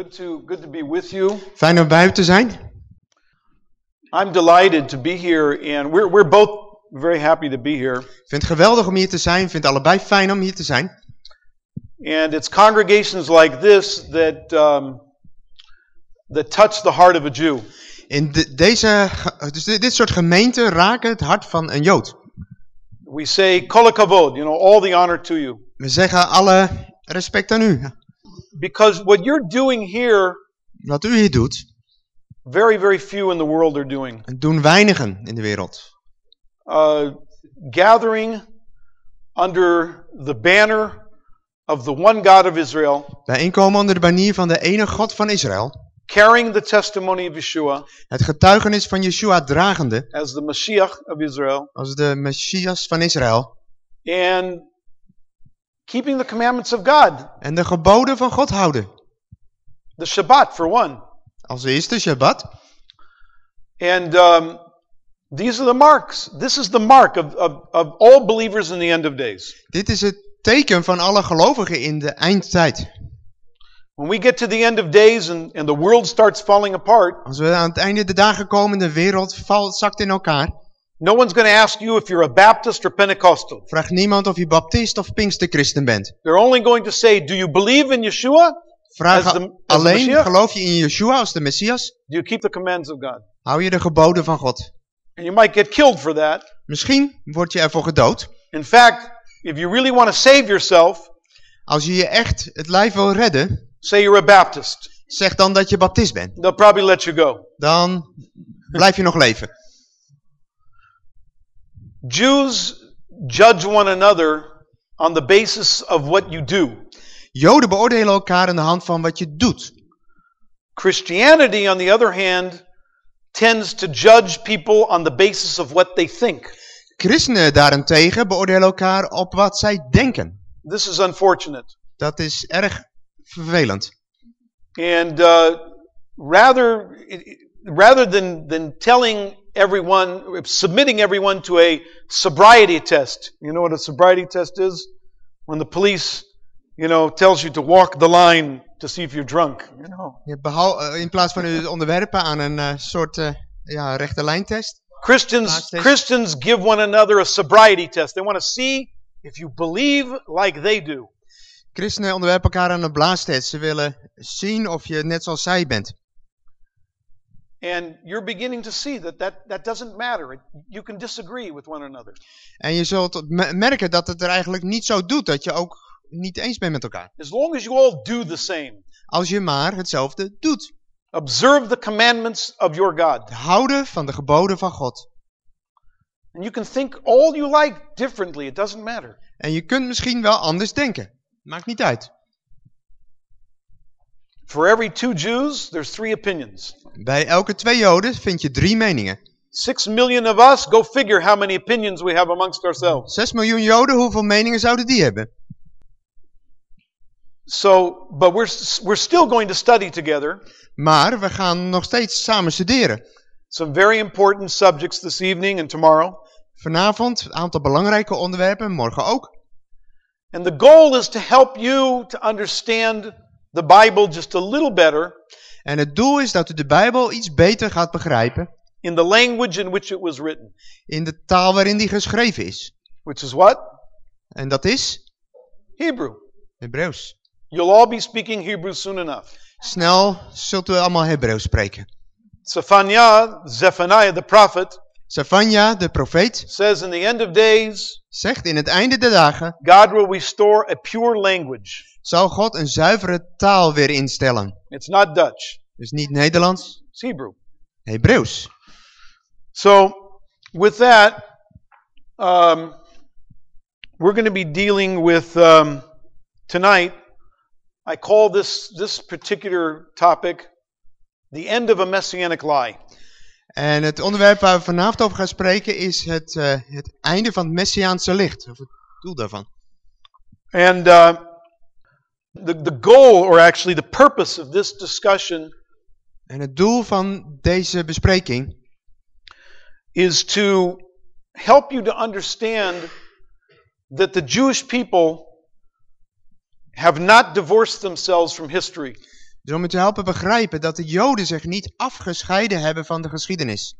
good to good to be with you. Fijn om bij u te zijn. I'm delighted to be here, and we're we're both very happy to be here. Ik vind het geweldig om hier te zijn. Ik vind het allebei fijn om hier te zijn. And it's congregations like this that um, that touch the heart of a Jew. In de- deze, dus dit, dit soort gemeenten raken het hart van een Jood. We say kol kavod, you know, all the honor to you, We zeggen alle respect aan u. because what you're doing here, Wat u hier doet, very very few in the world are doing. doen weinigen in de wereld. Uh, gathering under the banner of the one God of Israel, Bijeenkomen onder de banier van de ene God van Israël. carrying the testimony of Yeshua Het getuigenis van Yeshua dragende as the Mashiach of Israel, als de Messias van Israël. and keeping the commandments of God, En de geboden van God houden. the Shabbat for one. Als eerste Shabbat. And um, these are the marks. This is the mark of, of, of all believers in the end of days. Dit is het teken van alle gelovigen in de eindtijd. When we get to the end of days and, and the world starts falling apart, Als we aan het einde der dagen komen, de wereld valt, zakt in elkaar. No one's going to ask you if you're a Baptist or Pentecostal. Vraagt niemand of je baptist of pinksterchristen bent. They're only going to say, Do you believe in Yeshua? Vraag As the- alleen, geloof je in Yeshua als de Messias? Do you keep the commands of God? Hou je de geboden van God? And you might get killed for that. Misschien word je ervoor gedood. In fact, if you really want to save yourself, Als je je echt het lijf wil redden, say you're a Baptist. zeg dan dat je baptist bent. They'll probably let you go. Dan blijf je nog leven. Jews judge one another on the basis of what you do. Joden beoordelen elkaar aan de hand van wat je doet. Christianity, on the other hand, tends to judge people on the basis of what they think. Christenen daarentegen beoordelen elkaar op wat zij denken. This is unfortunate. Dat is erg vervelend. And uh, rather, rather than, than telling everyone, submitting everyone to a sobriety test, you know what a sobriety test is? When the police, you know, tells you to walk the line to see if you're drunk. You know, Je behou- eh, in plaats van u onderwerpen aan een eh, soort eh, ja, rechte lijntest. Christians. Christians give one another a sobriety test. They want to see if you believe like they do. Christenen onderwerpen elkaar aan een blaastest. Ze willen zien of je net zoals zij bent. And you're beginning to see that that, that doesn't matter. It, you can disagree with one another. En je zult me- merken dat het er eigenlijk niet zo doet. Dat je ook niet eens bent met elkaar. As long as you all do the same. Als je maar hetzelfde doet. Observe the commandments of your God. Houden van de geboden van God. And you can think all you like differently. It doesn't matter. En je kunt misschien wel anders denken. Maakt niet uit. For every two Jews, there's three opinions. Bij elke twee Joden vind je drie meningen. Six million of us, go figure how many opinions we have amongst ourselves. Zes miljoen Joden, hoeveel meningen zouden die hebben? So, but we're, we're still going to study together Maar we gaan nog steeds samen studeren. some very important subjects this evening and tomorrow. Vanavond een aantal belangrijke onderwerpen, morgen ook. And the goal is to help you to understand the Bible just a little better En het doel is dat u de Bijbel iets beter gaat begrijpen in the language in which it was written. in de taal waarin die geschreven is. Which is what? En dat is Hebrew. Hebreeuws. You'll all be speaking Hebrew soon enough. Snel zult u allemaal Hebreeuws spreken. Zephaniah, Zephaniah the prophet, Savanja, de profeet, says in the end of days, zegt in het einde der dagen God will restore a pure language. Zal God een zuivere taal weer instellen. It's not Dutch, Dus niet Nederlands, it's Hebrew. Hebreeuws. So, with that, um, we're going to be dealing with um, tonight. I call this this particular topic the end of a messianic lie. En het onderwerp waar we vanavond over gaan spreken is het, eh, het einde van het Messiaanse licht. Of het doel daarvan. And uh, the the goal, or actually the purpose of this discussion, En het doel van deze bespreking is to help you to understand that the Jewish people have not divorced themselves from history. Dus om u te helpen begrijpen dat de Joden zich niet afgescheiden hebben van de geschiedenis.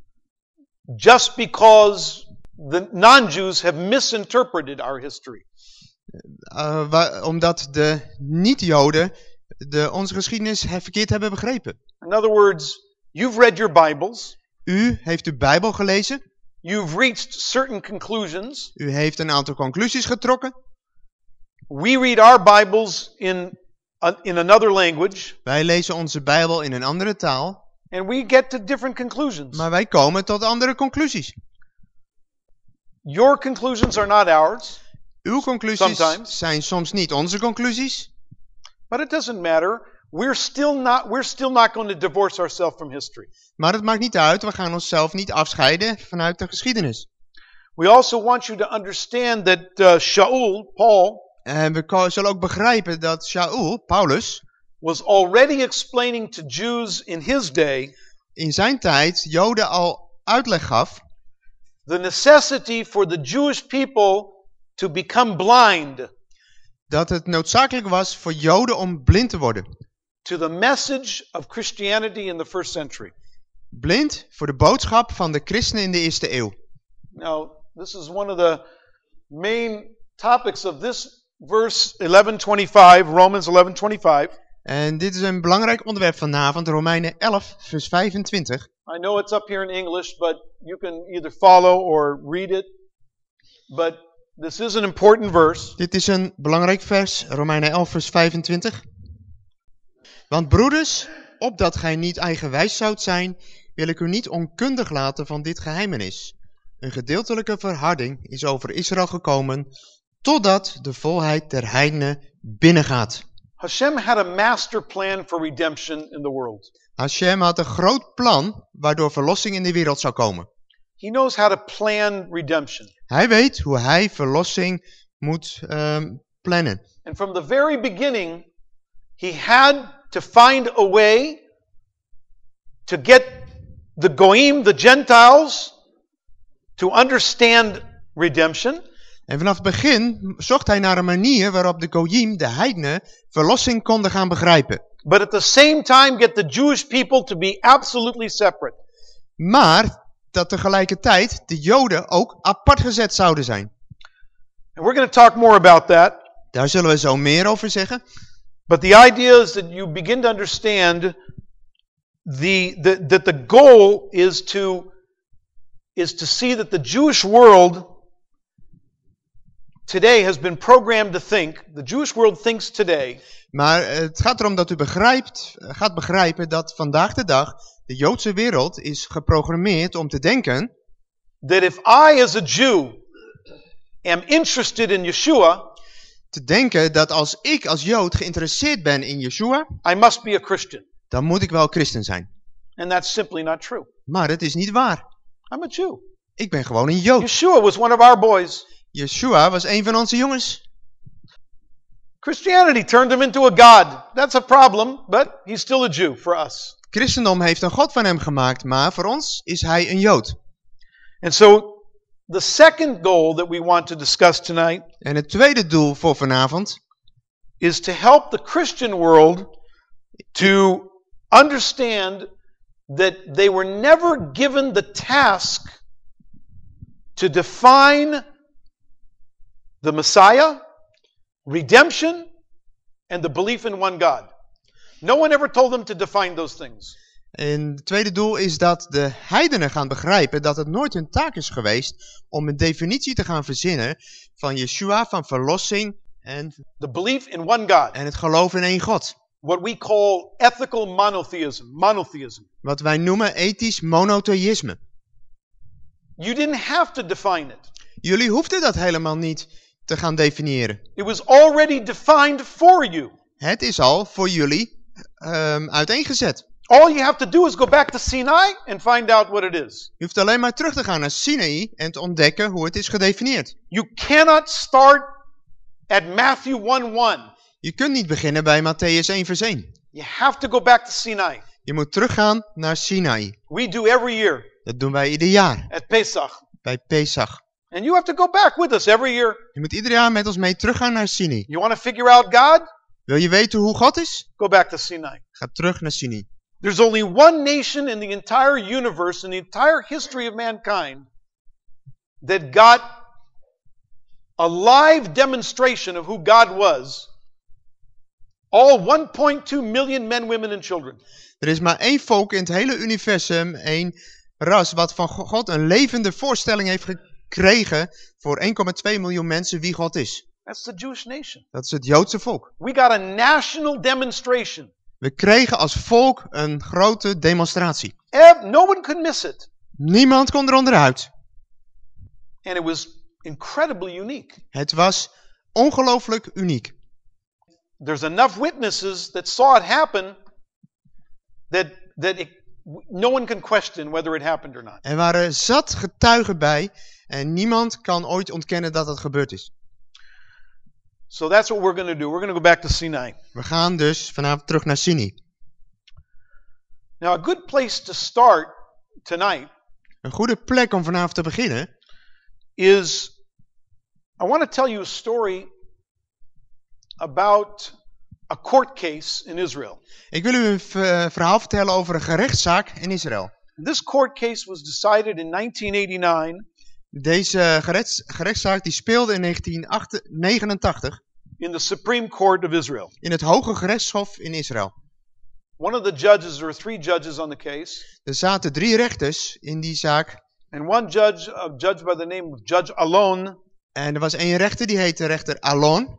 just because the non-Jews have misinterpreted our history. Uh, omdat de niet-Joden de, onze geschiedenis verkeerd hebben begrepen. In other words, you've read your Bibles, U heeft uw Bijbel gelezen. you've reached certain conclusions. U heeft een aantal conclusies getrokken. We read our Bibles in a, in another language, Wij lezen onze Bijbel in een andere taal. and we get to different conclusions. Maar wij komen tot andere conclusies. Your conclusions are not ours, Uw conclusies Sometimes. zijn soms niet onze conclusies. but it doesn't matter. We're still not we're still not going to divorce ourselves from history. Maar het maakt niet uit, we gaan onszelf niet afscheiden vanuit de geschiedenis. We also want you to understand that uh, Shaul, Paul, En we zullen ook begrijpen dat Shaul, Paulus, was already explaining to Jews in his day in zijn tijd Joden al uitleg gaf the necessity for the Jewish people to become blind dat het noodzakelijk was voor Joden om blind te worden. to the message of Christianity in the first century. Blind voor de boodschap van de christenen in de eerste eeuw. Now, this is one of the main topics of this verse 1125, Romans 1125. En dit is een belangrijk onderwerp vanavond, Romeinen 11, vers 25. I know it's up here in English, but you can either follow or read it. But this is an important verse. Dit is een belangrijk vers, Romeinen 11, vers 25. Want broeders, opdat gij niet eigenwijs zoudt zijn, wil ik u niet onkundig laten van dit geheimenis. Een gedeeltelijke verharding is over Israël gekomen, totdat de volheid der heidenen binnengaat. Hashem had a master plan for redemption in the world. Hashem had een groot plan waardoor verlossing in de wereld zou komen. He knows how to plan redemption. Hij weet hoe hij verlossing moet ehm, plannen. And from the very beginning, he had to find a way to get the Goim, the Gentiles, to understand redemption. En vanaf het begin zocht hij naar een manier waarop de Goyim, de heidenen, verlossing konden gaan begrijpen. But at the same time, get the Jewish people to be absolutely separate. Maar dat tegelijkertijd de Joden ook apart gezet zouden zijn. And we're going to talk more about that. Daar zullen we zo meer over zeggen. But the idea is that you begin to understand the, the, that the goal is to, is to see that the Jewish world today has been programmed to think, the Jewish world thinks today, Maar eh, het gaat erom dat u begrijpt, eh, gaat begrijpen dat vandaag de dag de Joodse wereld is geprogrammeerd om te denken that if I as a Jew am interested in Yeshua, te denken dat als ik als Jood geïnteresseerd ben in Yeshua, I must be a Christian. dan moet ik wel christen zijn. And that's simply not true. Maar dat is niet waar. I'm a Jew. Ik ben gewoon een Jood. Yeshua was one of our boys. Yeshua was een van onze jongens. Christianity turned him into a God. That's a problem, but he's still a Jew for us. Christendom heeft een God van hem gemaakt, maar voor ons is hij een Jood. And so, the second goal that we want to discuss tonight En het tweede doel voor vanavond is to help the Christian world to understand that they were never given the task to define the Messiah, redemption, and the belief in one God. No one ever told them to define those things. En het tweede doel is dat de heidenen gaan begrijpen dat het nooit hun taak is geweest om een definitie te gaan verzinnen van Yeshua, van verlossing en, The belief in one God. en het geloof in één God. What we call ethical monotheism. Monotheism. Wat wij noemen ethisch monotheïsme. You didn't have to define it. Jullie hoefden dat helemaal niet te gaan definiëren. It was already defined for you. Het is al voor jullie ehm, uiteengezet. All you have to do is go back to Sinai and find out what it is. Je hoeft alleen maar terug te gaan naar Sinaï en te ontdekken hoe het is gedefinieerd. You cannot start at Matthew 1 1. Je kunt niet beginnen bij Matthäus 1 vers 1. You have to go back to Sinai. Je moet teruggaan naar Sinaï. We do every year Dat doen wij ieder jaar at Pesach. bij Pesach. And you have to go back with us every year. Je moet ieder jaar met ons mee teruggaan naar Sinai. You want to figure out God? Wil je weten hoe God is? Go back to Sinai. Ga terug naar Sinai. There's only one nation in the entire universe, in the entire history of mankind, that got a live demonstration of who God was. All 1.2 million men, women, and children. Er is maar één volk in het hele universum, één ras, wat van Go- God een levende voorstelling heeft gekregen voor 1,2 miljoen mensen wie God is. That's the Jewish nation. Dat is het Joodse volk. We got a national demonstration. We kregen als volk een grote demonstratie. Ev- No one could miss it. Niemand kon er onderuit. And it was incredibly unique. Het was ongelooflijk uniek. There's enough witnesses that saw it happen that, that it, no one can question whether it happened or not. Er waren zat getuigen bij en niemand kan ooit ontkennen dat het gebeurd is. So that's what we're going to do. We're going to go back to Sinai. We gaan dus vanavond terug naar Sinai. Now, a good place to start tonight Een goede plek om vanavond te beginnen is I want to tell you a story about a court case in Israel. Ik wil u een eh, verhaal vertellen over een gerechtszaak in Israël. This court case was decided in 1989 Deze gerechts, gerechtszaak die speelde in 1989 in the Supreme Court of Israel. in het Hoge Gerechtshof in Israël. One of the judges, there were three judges on the case, Er zaten drie rechters in die zaak and one judge, a judge by the name of Judge Alon, en er was één rechter die heette rechter Alon.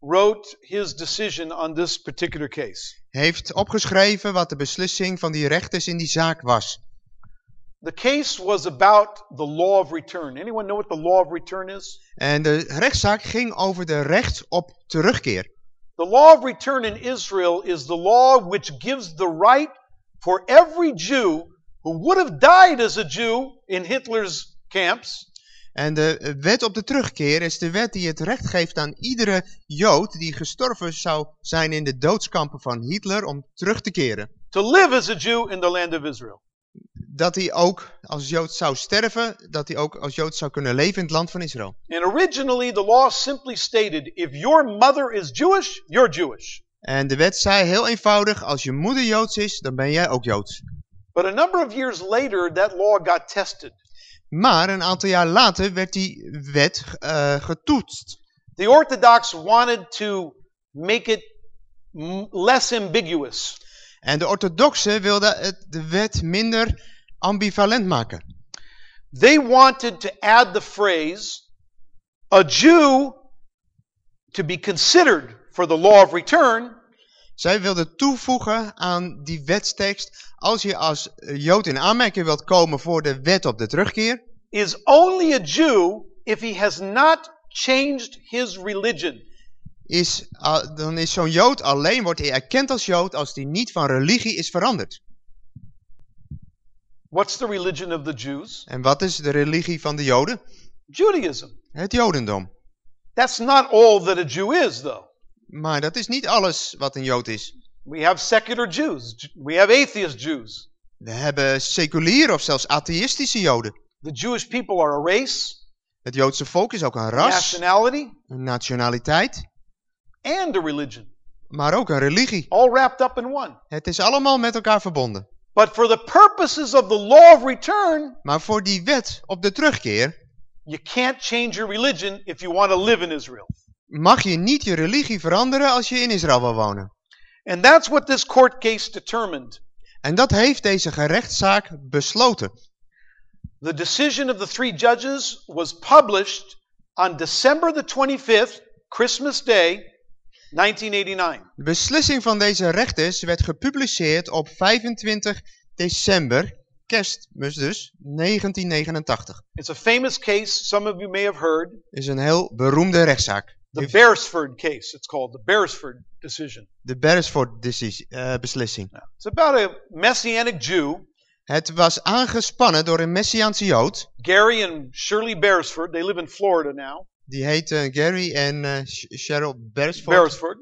wrote his decision on this particular case. Heeft opgeschreven wat de beslissing van die rechters in die zaak was. The case was about the law of return. Anyone know what the law of return is? En de rechtszaak ging over de recht op terugkeer. The law of return in Israel is the law which gives the right for every Jew who would have died as a Jew in Hitler's camps En de wet op de terugkeer is de wet die het recht geeft aan iedere Jood die gestorven zou zijn in de doodskampen van Hitler om terug te keren. to live as a Jew in the land of Israel. Dat hij ook als Jood zou sterven, dat hij ook als Jood zou kunnen leven in het land van Israël. And originally, the law simply stated if your mother is Jewish, you're Jewish. En de wet zei heel eenvoudig, als je moeder Joods is, dan ben jij ook Joods. But a number of years later, that law got tested. Maar een aantal jaar later werd die wet eh, getoetst. The Orthodox wanted to make it less ambiguous. En de orthodoxen wilden de wet minder ambivalent maken. They wanted to add the phrase, a Jew to be considered for the law of return Zij wilden toevoegen aan die wetstekst, als je als Jood in aanmerking wilt komen voor de wet op de terugkeer, is only a Jew if he has not changed his religion. is, ah, dan is zo'n Jood alleen, wordt hij erkend als Jood als hij niet van religie is veranderd. What's the religion of the Jews? En wat is de religie van de Joden? Judaism. Het Jodendom. That's not all that a Jew is, though. Maar dat is niet alles wat een Jood is. We have secular Jews. We have atheist Jews. We hebben seculiere of zelfs atheïstische Joden. The Jewish people are a race, Het Joodse volk is ook een ras, nationality, een nationaliteit, and a religion, maar ook een religie. all wrapped up in one. Het is allemaal met elkaar verbonden. But for the purposes of the law of return, Maar voor die wet op de terugkeer you can't change your religion if you want to live in Israel. mag je niet je religie veranderen als je in Israël wil wonen. And that's what this court case determined. En dat heeft deze gerechtszaak besloten. The decision of the three judges was published on December the 25th, Christmas Day, 1989. De beslissing van deze rechters werd gepubliceerd op 25 december, kerstmis dus, 1989. It's a famous case, some of you may have heard. Is een heel beroemde rechtszaak. The Beresford case, it's called, the Beresford decision. De Beresford decisie- eh, beslissing. It's about a Messianic Jew, Het was aangespannen door een Messiaanse Jood. Gary and Shirley Beresford. They live in Florida now. Die heette Gary en Sh- Cheryl Beresford. Beresford.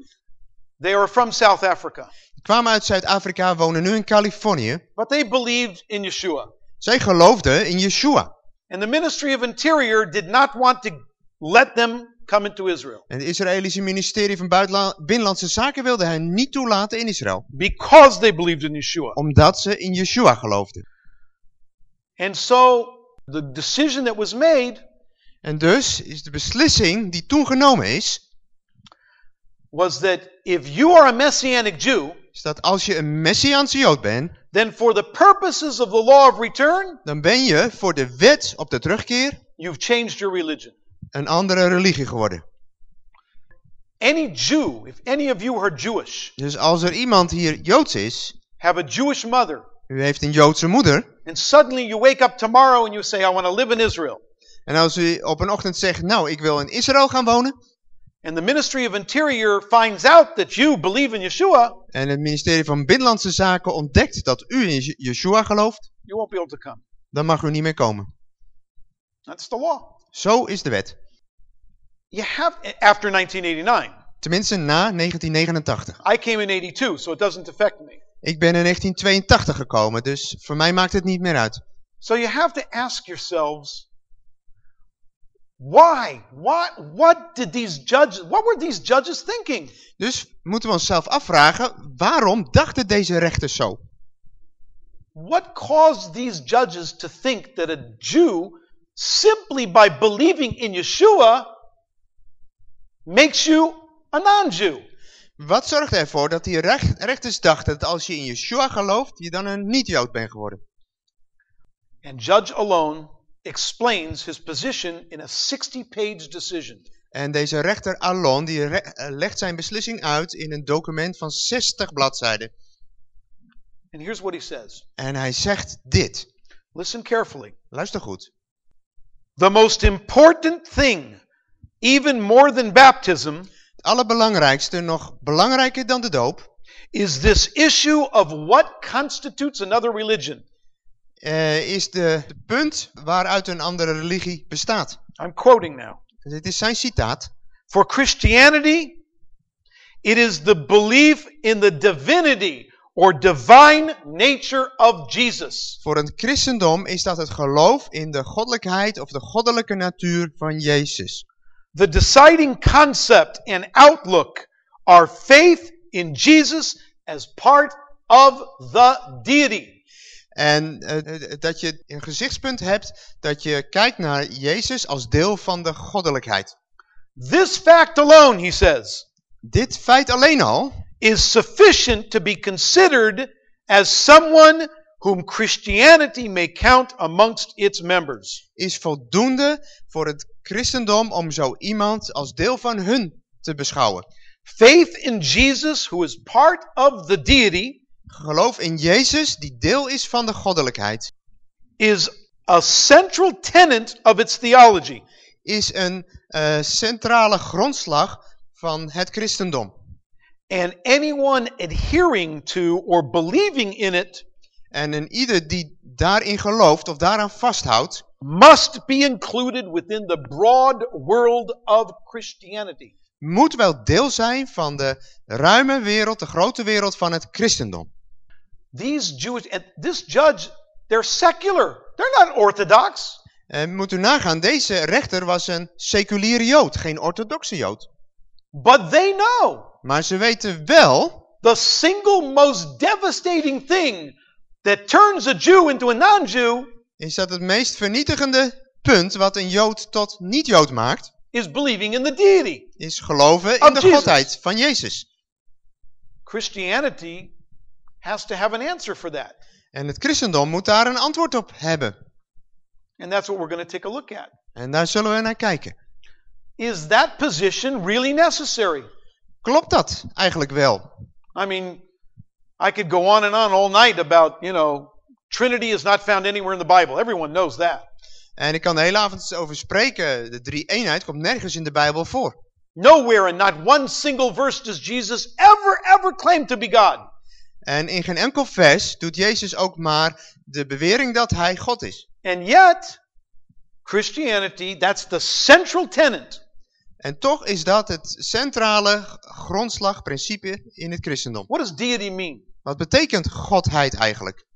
They are from South Africa, Die kwamen uit Zuid-Afrika, wonen nu in Californië. but they believed in Yeshua. Zij geloofden in Yeshua. And the Ministry of Interior did not want to let them come into Israel En het Israëlische ministerie van Buitenla- Binnenlandse Zaken wilde hen niet toelaten in Israël. because they believed in Yeshua. Omdat ze in Yeshua geloofden. And so the decision that was made En dus is de beslissing die toen genomen is, was that if you are a Messianic Jew, is dat als je een Messiaanse Jood bent, then for the purposes of the law of return, dan ben je voor de wet op de terugkeer you've changed your religion. een andere religie geworden. Any Jew, if any of you are Jewish, Dus als er iemand hier Joods is, have a Jewish mother, u heeft een Joodse moeder, and suddenly you wake up tomorrow and you say, I want to live in Israel. En als u op een ochtend zegt, nou ik wil in Israël gaan wonen, And the Ministry of Interior finds out that you believe in Yeshua, en het ministerie van Binnenlandse Zaken ontdekt dat u in Yeshua gelooft, you won't be able to come. dan mag u niet meer komen. That's the law. Zo is de wet. You have, after 1989. Tenminste na 1989. I came in 82, so it doesn't affect me. Ik ben in 1982 gekomen, dus voor mij maakt het niet meer uit. So you have to ask yourselves, why? Why? What did these judges, what were these judges thinking? Dus moeten we onszelf afvragen, waarom dachten deze rechters zo? What caused these judges to think that a Jew, simply by believing in Yeshua, makes you a non-Jew? Wat zorgde ervoor dat die recht- rechters dachten dat als je in Yeshua gelooft, je dan een niet-Jood bent geworden? And Judge Alone explains his position in a 60-page decision. En deze rechter Alon, die re- eh, legt zijn beslissing uit in een document van 60 bladzijden. And here's what he says. En hij zegt dit. Listen carefully. Luister goed. The most important thing, even more than baptism, Het allerbelangrijkste, nog belangrijker dan de doop, is this issue of what constitutes another religion. Eh, is de, de punt waaruit een andere religie bestaat. I'm quoting now. Dit is zijn citaat. For Christianity, it is the belief in the divinity or divine nature of Jesus. Voor het christendom is dat het geloof in de goddelijkheid of de goddelijke natuur van Jezus. The deciding concept and outlook are faith in Jesus as part of the deity. En eh, eh, dat je een gezichtspunt hebt dat je kijkt naar Jezus als deel van de goddelijkheid. This fact alone, he says, Dit feit alleen al is sufficient to be considered as someone whom Christianity may count amongst its members. is voldoende voor het christendom om zo iemand als deel van hun te beschouwen. Faith in Jesus, who is part of the deity, Geloof in Jezus die deel is van de goddelijkheid is a central tenet of its theology. is een eh, centrale grondslag van het christendom. And anyone adhering to or believing in it En een ieder die daarin gelooft of daaraan vasthoudt, must be included within the broad world of Christianity. moet wel deel zijn van de ruime wereld, de grote wereld van het christendom. These Jewish, and this judge, they're secular. They're not orthodox. En moet u nagaan, deze rechter was een seculiere jood, geen orthodoxe jood. But they know Maar ze weten wel the single most devastating thing that turns a Jew into a non-Jew is dat het meest vernietigende punt wat een Jood tot niet-Jood maakt, is believing in the deity. is geloven in de Jesus. godheid van Jezus. Christianity has to have an answer for that. En het christendom moet daar een antwoord op hebben. And that's what we're going to take a look at. En daar zullen we naar kijken. Is that position really necessary? Klopt dat eigenlijk wel? I mean, I could go on and on all night about, you know, Trinity is not found anywhere in the Bible. Everyone knows that. En ik kan de hele avond over spreken. De drie eenheid komt nergens in de Bijbel voor. Nowhere in not one single verse does Jesus ever, ever claim to be God. En in geen enkel vers doet Jezus ook maar de bewering dat hij God is. And yet, Christianity, that's the central tenet. En toch is dat het centrale grondslag, principe in het christendom. What does deity mean? Wat betekent godheid eigenlijk?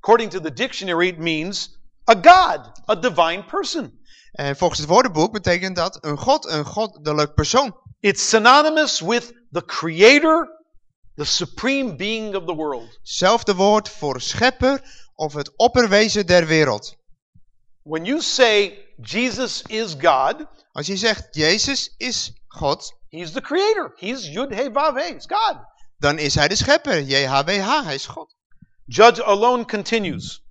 According to the dictionary, it means a God, a divine person. En volgens het woordenboek betekent dat een God, een goddelijk persoon. It's synonymous with the creator, the supreme being of the world. Zelfde woord voor schepper of het opperwezen der wereld. When you say Jesus is God, Als je zegt Jezus is God, he's the creator. He's Yud He Vav He. He's God. dan is hij de schepper. JHWH, hij is God. Judge Alone continues.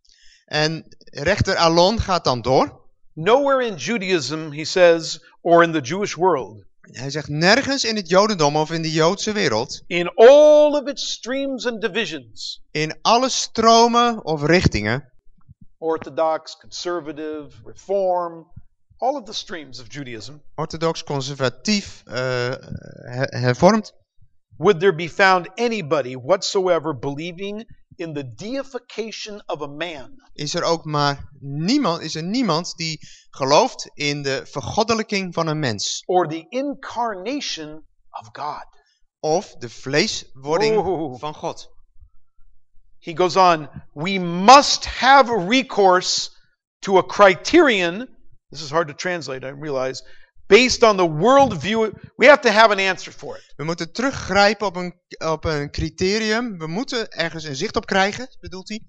En rechter Alon gaat dan door. Nowhere in Judaism, he says, or in the Jewish world, Hij zegt nergens in het Jodendom of in de Joodse wereld, in all of its streams and divisions, in alle stromen of richtingen, Orthodox, conservative, reform, all of the streams of Judaism, orthodox, conservatief, her- hervormd, would there be found anybody whatsoever believing in the deification of a man is er ook maar niemand, is er niemand die gelooft in de vergoddelijking van een mens. or the incarnation of God? Of de vleeswording Oeh. van God. He goes on, we must have recourse to a criterion, this is hard to translate, I realize, based on the worldview. We have to have an answer for it. We moeten teruggrijpen op een, op een criterium. We moeten ergens een zicht op krijgen, bedoelt hij.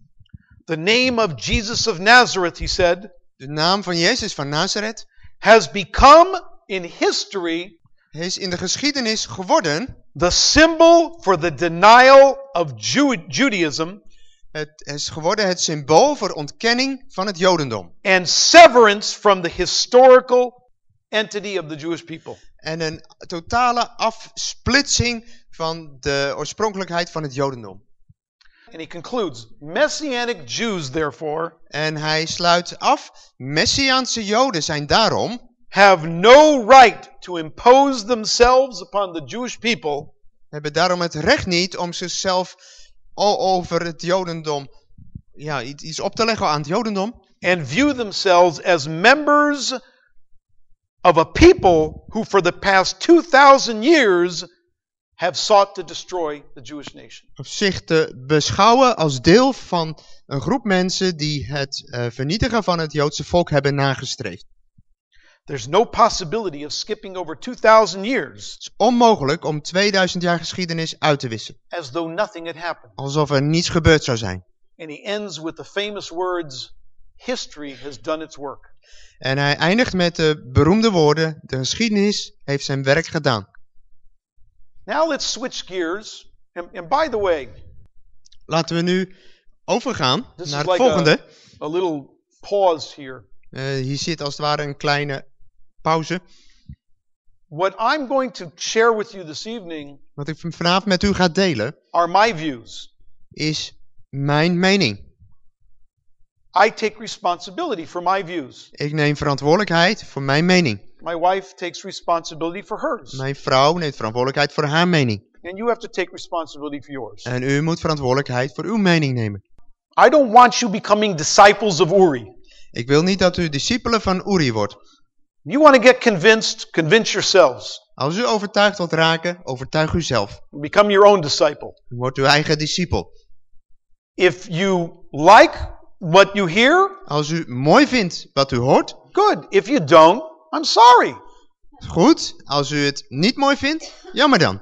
The name of Jesus of Nazareth, he said, De naam van Jezus van Nazareth has become in history is in de geschiedenis geworden. the symbol for the denial of Ju- Judaism Het is geworden het symbool voor ontkenning van het Jodendom. and severance from the historical entity of the Jewish people. En een totale afsplitsing van de oorspronkelijkheid van het Jodendom. And he concludes Messianic Jews, therefore, En hij sluit af, Messiaanse Joden zijn daarom, have no right to impose themselves upon the Jewish people hebben daarom het recht niet om zichzelf al over het Jodendom, ja, iets iets op te leggen aan het Jodendom. and view themselves as members of a people who, for the past 2,000 years, have sought to destroy the Jewish nation. Of zich te beschouwen als deel van een groep mensen die het eh, vernietigen van het Joodse volk hebben nagestreefd. There's no possibility of skipping over 2,000 years Het is onmogelijk om 2000 jaar geschiedenis uit te wissen. as though nothing had happened. Alsof er niets gebeurd zou zijn. And he ends with the famous words History has done its work. En hij eindigt met de beroemde woorden, de geschiedenis heeft zijn werk gedaan. Now let's switch gears. And, and by the way, Laten we nu overgaan This is naar het like volgende. a little pause here. Eh, hier zit als het ware een kleine pauze. What I'm going to share with you this evening Wat ik vanavond met u ga delen, are my views. is mijn mening. I take responsibility for my views. Ik neem verantwoordelijkheid voor mijn mening. My wife takes responsibility for hers. Mijn vrouw neemt verantwoordelijkheid voor haar mening. And you have to take responsibility for yours. En u moet verantwoordelijkheid voor uw mening nemen. I don't want you becoming disciples of Uri. Ik wil niet dat u discipelen van Uri wordt. You want to get convinced, convince yourselves. Als u overtuigd wilt raken, overtuig uzelf. Become your own disciple. Word uw eigen discipel. If you like what you hear, Als u mooi vindt wat u hoort, good. If you don't, I'm sorry. goed. Als u het niet mooi vindt, jammer dan.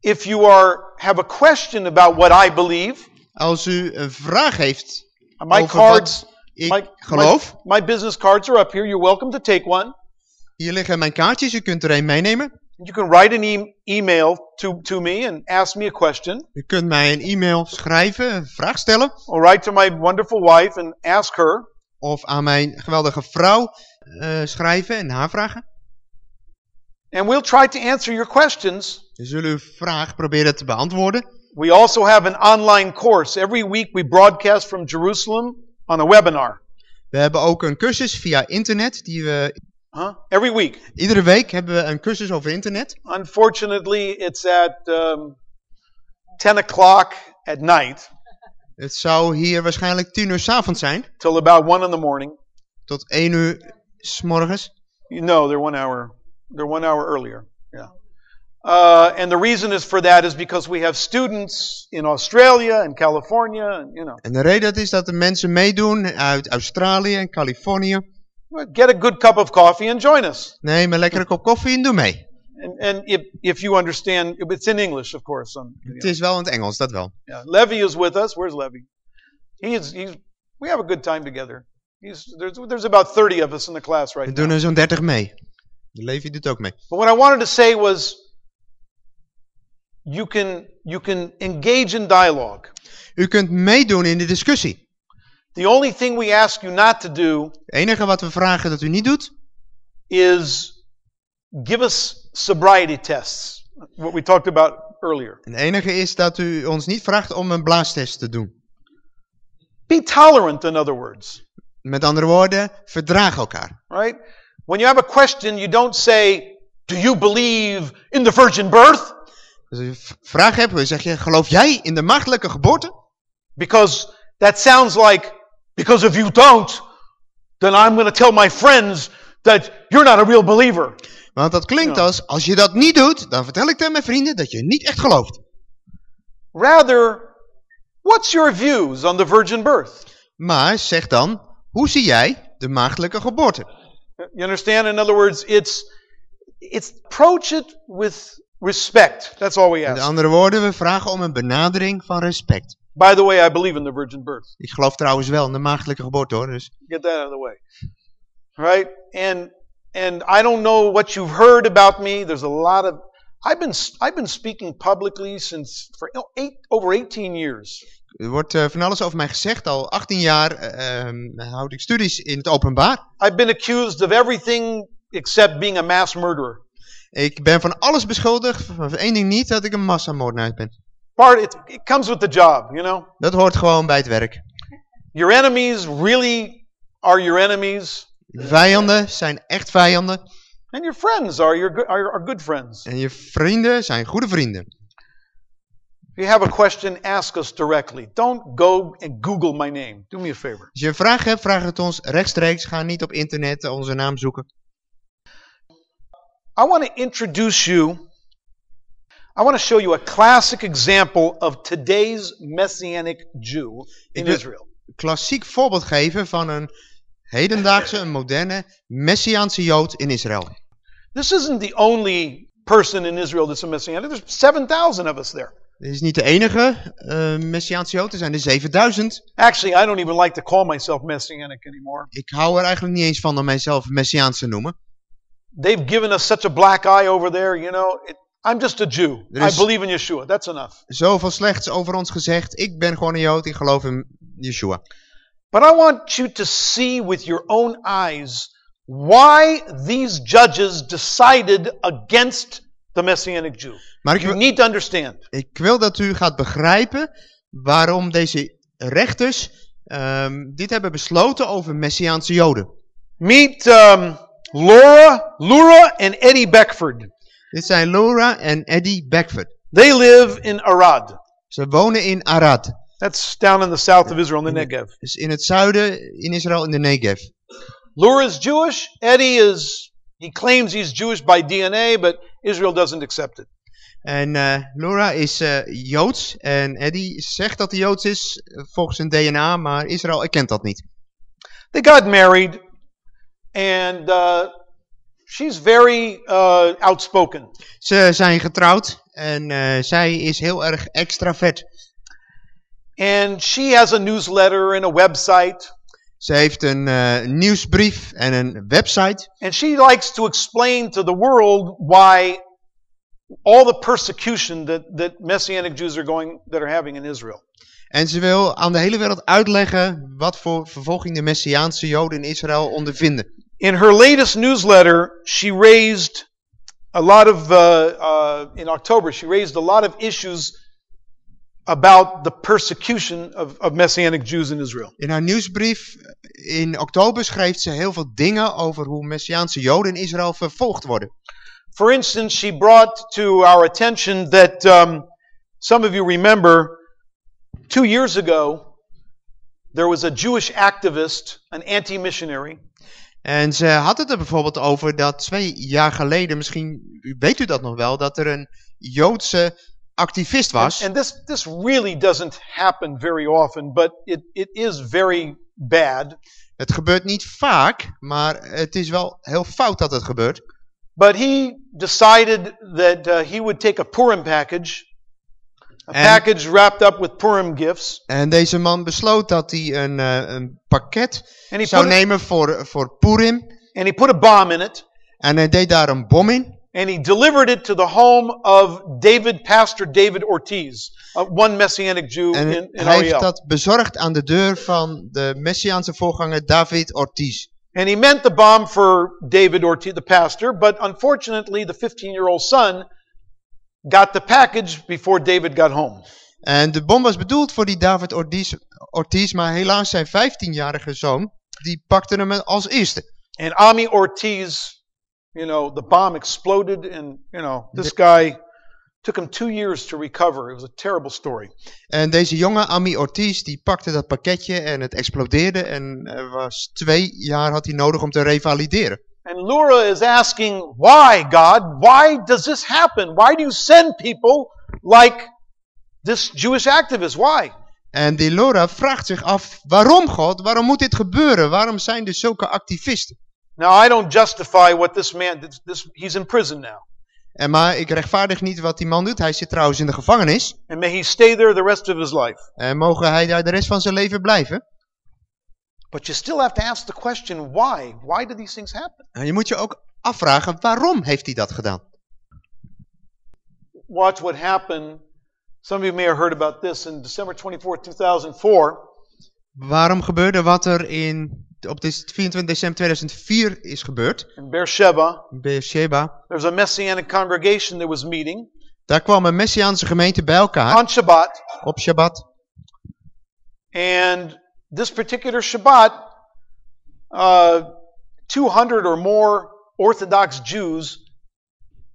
If you are have a question about what I believe, Als u een vraag heeft my over cards, wat ik my, geloof, my, my business cards are up here. You're welcome to take one. hier liggen mijn kaartjes, u kunt er een meenemen. You can write an e- email to, to me and ask me a question, U kunt mij een e-mail schrijven, een vraag stellen. or write to my wonderful wife and ask her. Of aan mijn geweldige vrouw eh, schrijven en haar vragen. And we'll try to answer your questions. We zullen uw vraag proberen te beantwoorden. We also have an online course. Every week we broadcast from Jerusalem on a webinar. We hebben ook een cursus via internet. Die we, Huh? Every week. iedere week hebben we een cursus over internet. Unfortunately, it's at um, 10 o'clock at night Het zou hier waarschijnlijk 10 uur 's avonds zijn. till about 1 in the morning. Tot 1 uur s morgens. You know, they're one hour. They're one hour earlier. Yeah. Uh, and the reason is for that is because we have students in Australia and California, and you know, En de reden dat is dat er mensen meedoen uit Australië en Californië. Get a good cup of coffee and join us. Neem een lekkere kop koffie en doe mee. And, and if, if you understand, it's in English, of course. Het is wel in het Engels, dat wel. Yeah, Levy is with us. Where's Levy? He is. He's. We have a good time together. He's. There's. There's about thirty of us in the class right doen now. er zo'n 30 mee. De Levi doet ook mee. But what I wanted to say was, you can you can engage in dialogue. U kunt meedoen in de discussie. The only thing we ask you not to do Het enige wat we vragen dat u niet doet, is give us sobriety tests. What we talked about earlier. het enige is dat u ons niet vraagt om een blaastest te doen. Be tolerant, in other words. Met andere woorden, verdraag elkaar. Right? When you have a question, you don't say, "Do you believe in the virgin birth?" Als een v- vraag hebt, dan zeg je, geloof jij in de maagdelijke geboorte? Because that sounds like, because if you don't, then I'm going to tell my friends that you're not a real believer. Want dat klinkt als, als je dat niet doet, dan vertel ik tegen mijn vrienden dat je niet echt gelooft. Rather, what's your views on the virgin birth? Maar zeg dan, hoe zie jij de maagdelijke geboorte? You understand? In other words, it's, it's approach it with respect. That's all we Met ask. andere woorden, we vragen om een benadering van respect. By the way, I believe in the virgin birth. Ik geloof trouwens wel in de maagdelijke geboorte hoor. Dus Get that out of the way. Right? And, and I don't know what you've heard about me. There's a lot of, I've been, I've been speaking publicly since, for eight, over 18 years. er wordt eh, van alles over mij gezegd. Al 18 jaar ehm, houd ik studies in het openbaar. I've been accused of everything except being a mass murderer. Ik ben van alles beschuldigd. Van één ding niet, dat ik een massamoordenaar ben. Part, it, it comes with the job, you know? Dat hoort gewoon bij het werk. Your enemies really are your enemies, Vijanden zijn echt vijanden. and your friends are your are, are good friends. En je vrienden zijn goede vrienden. If you have a question, ask us directly. Don't go and Google my name. Do me a favor. Als je een vraag hebt, vraag het ons rechtstreeks. Ga niet op internet onze naam zoeken. I want to introduce you, I want to show you a classic example of today's Messianic Jew in Israel. Klassiek voorbeeld geven van een hedendaagse, een moderne, messiaanse jood in Israël. This isn't the only person in Israel that's a Messianic. There's 7,000 of us there. Dit is niet de enige eh, messiaanse jood, er zijn er 7000. Actually, I don't even like to call myself Messianic anymore. Ik hou er eigenlijk niet eens van om mijzelf messiaans te noemen. They've given us such a black eye over there, you know. It, I'm just a Jew. Er I believe in Yeshua. That's enough. Zoveel slechts over ons gezegd. Ik ben gewoon een jood, ik geloof in Yeshua. But I want you to see with your own eyes why these judges decided against the Messianic Jew. Maar ik You need to understand. ik wil dat u gaat begrijpen waarom deze rechters ehm, dit hebben besloten over messiaanse joden. Meet um, Laura, Laura and Eddie Beckford. Dit zijn Laura en Eddie Beckford. They live in Arad. Ze wonen in Arad. That's down in the south of Israel, in the Negev. Dus in het zuiden in Israël in de Negev. Laura is Jewish. Eddie is, he claims he's Jewish by DNA, but Israel doesn't accept it. En eh, Laura is eh, Joods en Eddie zegt dat hij Joods is eh, volgens zijn DNA, maar Israël erkent dat niet. They got married, and uh, she's very uh, outspoken. Ze zijn getrouwd en eh, zij is heel erg extravert. And she has a newsletter and a website, Ze heeft een eh, nieuwsbrief en een website. and she likes to explain to the world why all the persecution that, that Messianic Jews are going that are having in Israel. En ze wil aan de hele wereld uitleggen wat voor vervolging de Messiaanse Joden in Israël ondervinden. In her latest newsletter, she raised a lot of uh, uh, in October. She raised a lot of issues about the persecution of, of Messianic Jews in Israel. In haar nieuwsbrief in oktober schreef ze heel veel dingen over hoe Messiaanse Joden in Israël vervolgd worden. For instance, she brought to our attention that um, some of you remember two years ago there was a Jewish activist, an anti missionary, En ze had het er bijvoorbeeld over dat twee jaar geleden, misschien weet u dat nog wel, dat er een Joodse activist was. And this, this really doesn't happen very often, but it, it is very bad. Het gebeurt niet vaak, maar het is wel heel fout dat het gebeurt. But he decided that uh, he would take a Purim package, a package wrapped up with Purim gifts, En deze man besloot dat hij een, eh, een pakket zou nemen voor, voor Purim. and he put a bomb in it, En hij deed daar een bom in. and he delivered it to the home of David, Pastor David Ortiz, uh, one Messianic Jew En in, in hij heeft Ariel. dat bezorgd aan de deur van de Messiaanse voorganger David Ortiz. And he meant the bomb for David Ortiz, the pastor, but unfortunately, the 15 year old son got the package before David got home. En de bom was bedoeld voor die David Ortiz, Ortiz maar helaas zijn 15-jarige zoon, die pakte hem als eerste. And Ami Ortiz, you know, the bomb exploded, and, you know, this guy took him two years to recover. It was a terrible story. En deze jonge Ami Ortiz, die pakte dat pakketje en het explodeerde en er was twee jaar had hij nodig om te revalideren. And Lura is asking, why, God? Why does this happen? Why do you send people like this Jewish activist? Why? En die Laura vraagt zich af, waarom God? Waarom moet dit gebeuren? Waarom zijn er zulke activisten? Now, I don't justify what this man, this, this, he's in prison now. En maar ik rechtvaardig niet wat die man doet. Hij zit trouwens in de gevangenis. And may he stay there the rest of his life. En mogen hij daar de rest van zijn leven blijven. But you still have to ask the question, why? Why did these things happen? En je moet je ook afvragen, waarom heeft hij dat gedaan? Watch what happened. Some of you may have heard about this in December 24, 2004. Waarom gebeurde wat er in, op dit 24 december 2004 is gebeurd? In Beersheba, Beersheba. there was a Messianic congregation that was meeting Daar kwam een Messiaanse gemeente bij elkaar on Shabbat. op Shabbat. And this particular Shabbat, uh, 200 or more Orthodox Jews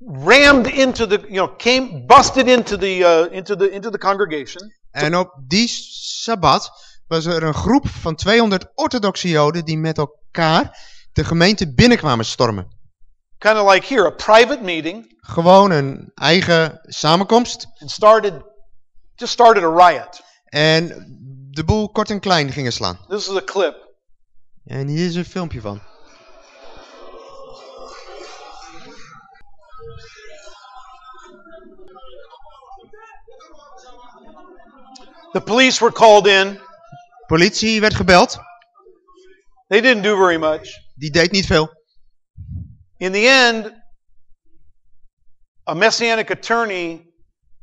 rammed into the, you know, came, busted into the, uh, into the, into the congregation. En op die Sabbat was er een groep van 200 orthodoxe joden die met elkaar de gemeente binnenkwamen stormen. Kind of like here, a private meeting, Gewoon een eigen samenkomst. and started, just started a riot. En de boel kort en klein gingen slaan. This is a clip. En hier is een filmpje van. The police were called in. Politie werd gebeld. They didn't do very much. Die deed niet veel. In the end, a messianic attorney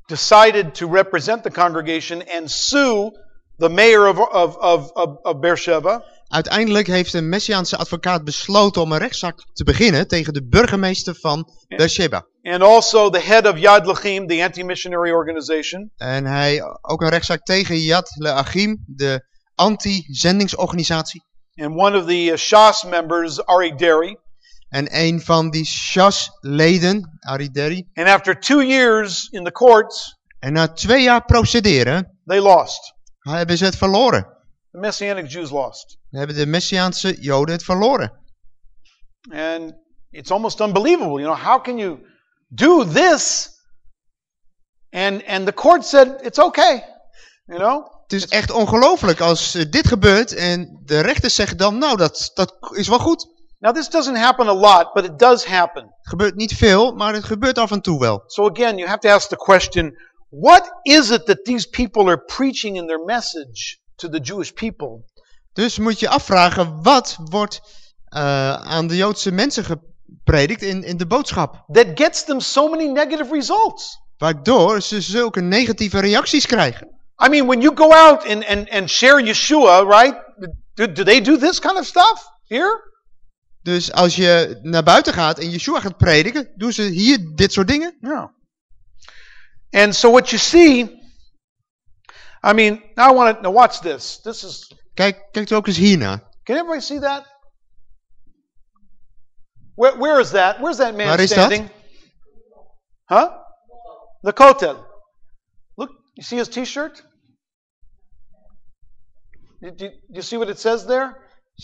decided to represent the congregation and sue the mayor of, of, of, of, of Beersheba. Uiteindelijk heeft een Messiaanse advocaat besloten om een rechtszaak te beginnen tegen de burgemeester van Beersheba. and also the head of Yad Lachim, the anti-missionary organization. En hij ook een rechtszaak tegen Yad Le'achim, de anti-zendingsorganisatie. And one of the uh, Shas members, Ari Derry. En een van die Shas-leden, Arideri. And after two years in the courts, En na twee jaar procederen they lost. Hebben ze het verloren. The Messianic Jews lost. Hebben de Messiaanse Joden het verloren. And it's almost unbelievable. You know, how can you do this? And, and the court said, it's okay. You know? Het is echt ongelooflijk als eh, dit gebeurt en de rechters zeggen dan, nou dat, dat is wel goed. Now, this doesn't happen a lot, but it does happen. Het gebeurt niet veel, maar het gebeurt af en toe wel. So again, you have to ask the question, what is it that these people are preaching in their message to the Jewish people? Dus moet je afvragen, wat wordt eh, aan de Joodse mensen gepredikt in, in de boodschap? that gets them so many negative results. Waardoor ze zulke negatieve reacties krijgen. I mean, when you go out and, and, and share Yeshua, right? Do, do they do this kind of stuff here? Dus als je naar buiten gaat en Yeshua gaat prediken, doen ze hier dit soort dingen. No. And so what you see, I mean, now I want to now watch this. This is Kijk, kijk ook eens can everybody see that? Where, where is that? Where's that man Waar is dat? standing? Huh? The kotel. Look, you see his t-shirt? You, you, you see what it says there?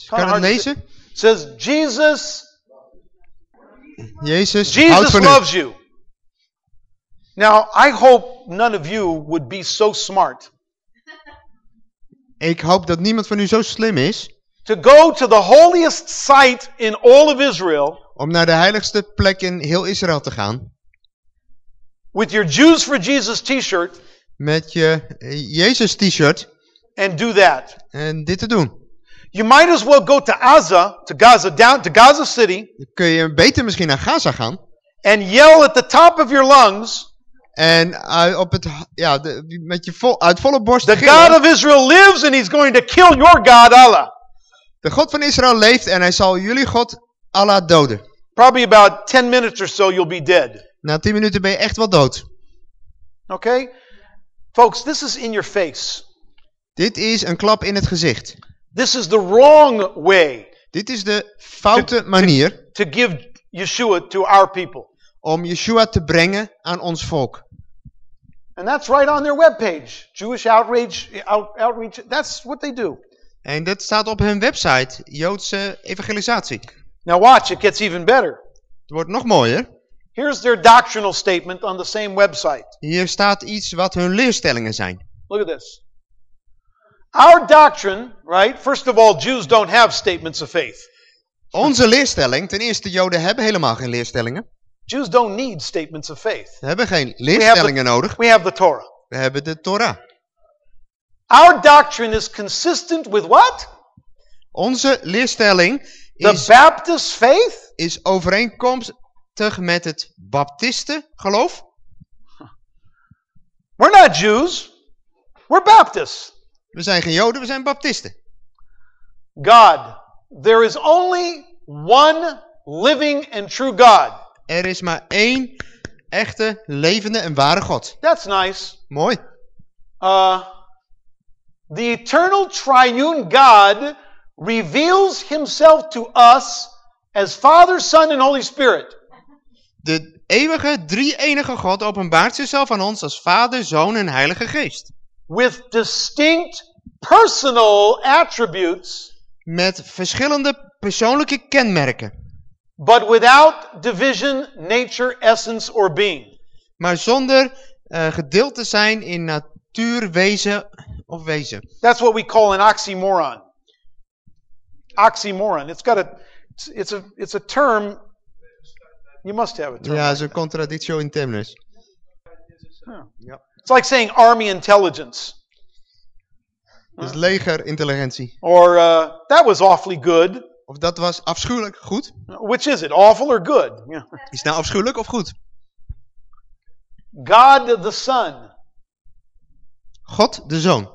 Kan het hard to see. lezen? It says Jesus Jezus Jesus loves you. Now, I hope none of you would be so smart Ik hoop dat niemand van u zo slim is to go to the holiest site in all of Israel om naar de heiligste plek in heel Israël te gaan. with your Jews for Jesus t-shirt Met je eh, Jezus t-shirt and do that. en dit te doen. You might as well go to Gaza, to Gaza, down to Gaza City, kun je beter misschien naar Gaza gaan. and yell at the top of your lungs, En eh, op het, ja, de, met je vol, uit volle borst the gillen. God of Israel lives and he's going to kill your God, Allah. De God van Israël leeft en hij zal jullie God Allah doden. Probably about 10 minutes or so you'll be dead. Na 10 minuten ben je echt wel dood. Okay? Folks, this is in your face. Dit is een klap in het gezicht. This is the wrong way Dit is de foute manier to give Yeshua to our people. om Yeshua te brengen aan ons volk. And that's right on their webpage. Jewish Outrage, out, Outreach, that's what they do. En dat staat op hun website, Joodse evangelisatie. Now watch, it gets even better. Het wordt nog mooier. Here's their doctrinal statement on the same website. Hier staat iets wat hun leerstellingen zijn. Look at this. Our doctrine, right? First of all, Jews don't have statements of faith. Onze leerstelling, ten eerste Joden hebben helemaal geen leerstellingen. Jews don't need statements of faith. We hebben geen We leerstellingen the, nodig. we have the Torah. We hebben de Torah. Our doctrine is consistent with what? Onze leerstelling The is, Baptist faith? is overeenkomstig met het baptistengeloof. We're not Jews. We're Baptists. We zijn geen Joden, we zijn baptisten. God. There is only one living and true God. Er is maar één echte, levende en ware God. That's nice. Mooi. Uh, the eternal triune God reveals himself to us as Father, Son, and Holy Spirit. De eeuwige, drie-enige God openbaart zichzelf aan ons als Vader, Zoon en Heilige Geest. with distinct personal attributes, Met verschillende persoonlijke kenmerken. But without division, nature, essence, or being. Maar zonder eh, gedeeld te zijn in natuur, wezen of wezen. That's what we call an oxymoron. Oxymoron. It's got a, it's, a, it's a term. You must have a term. Ja, zo'n contradictio in terminus. It's like saying army intelligence, Dus legerintelligentie. or uh, that was awfully good. Of dat was afschuwelijk goed. Which is it, awful or good? Yeah. Is nou afschuwelijk of goed? God the Son. God de Zoon.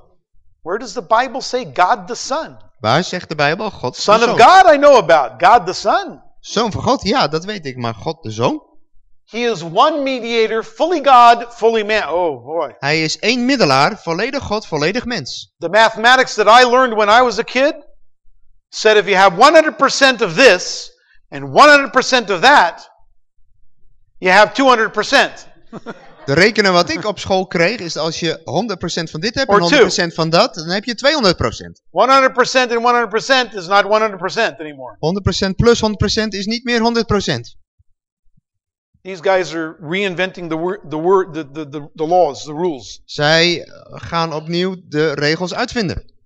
Where does the Bible say God the Son? Waar zegt de Bijbel God de Son Zoon? of God, I know about. God the Son. Zoon van God, ja, dat weet ik. Maar God de Zoon? He is one mediator, fully God, fully man. Oh boy. Hij is één middelaar, volledig God, volledig mens. The mathematics that I learned when I was a kid said if you have 100% of this and 100% of that, you have 200%. De rekenen wat ik op school kreeg is als je 100% van dit hebt en 100% van dat, dan heb je 200%. 100% and 100% is not 100% anymore. 100% plus 100% is niet meer 100%. These guys are reinventing the word, the word, the, the, the, the laws, the rules. Zij eh, gaan opnieuw de regels uitvinden.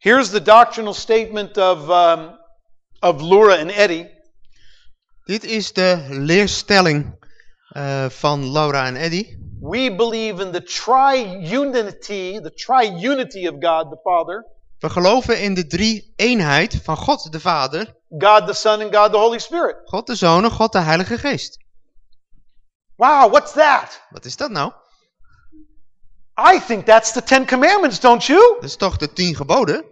Here's the doctrinal statement of, um, of Laura and Eddie. Dit is de leerstelling eh, van Laura en Eddie. We believe in the triunity, the triunity of God the Father, We geloven in de drie eenheid van God de Vader, God the Son, and God the Holy Spirit. God de Zoon en God de Heilige Geest. Wow, what's that? Wat is dat nou? I think that's the Ten Commandments, don't you? Dat is toch de tien geboden?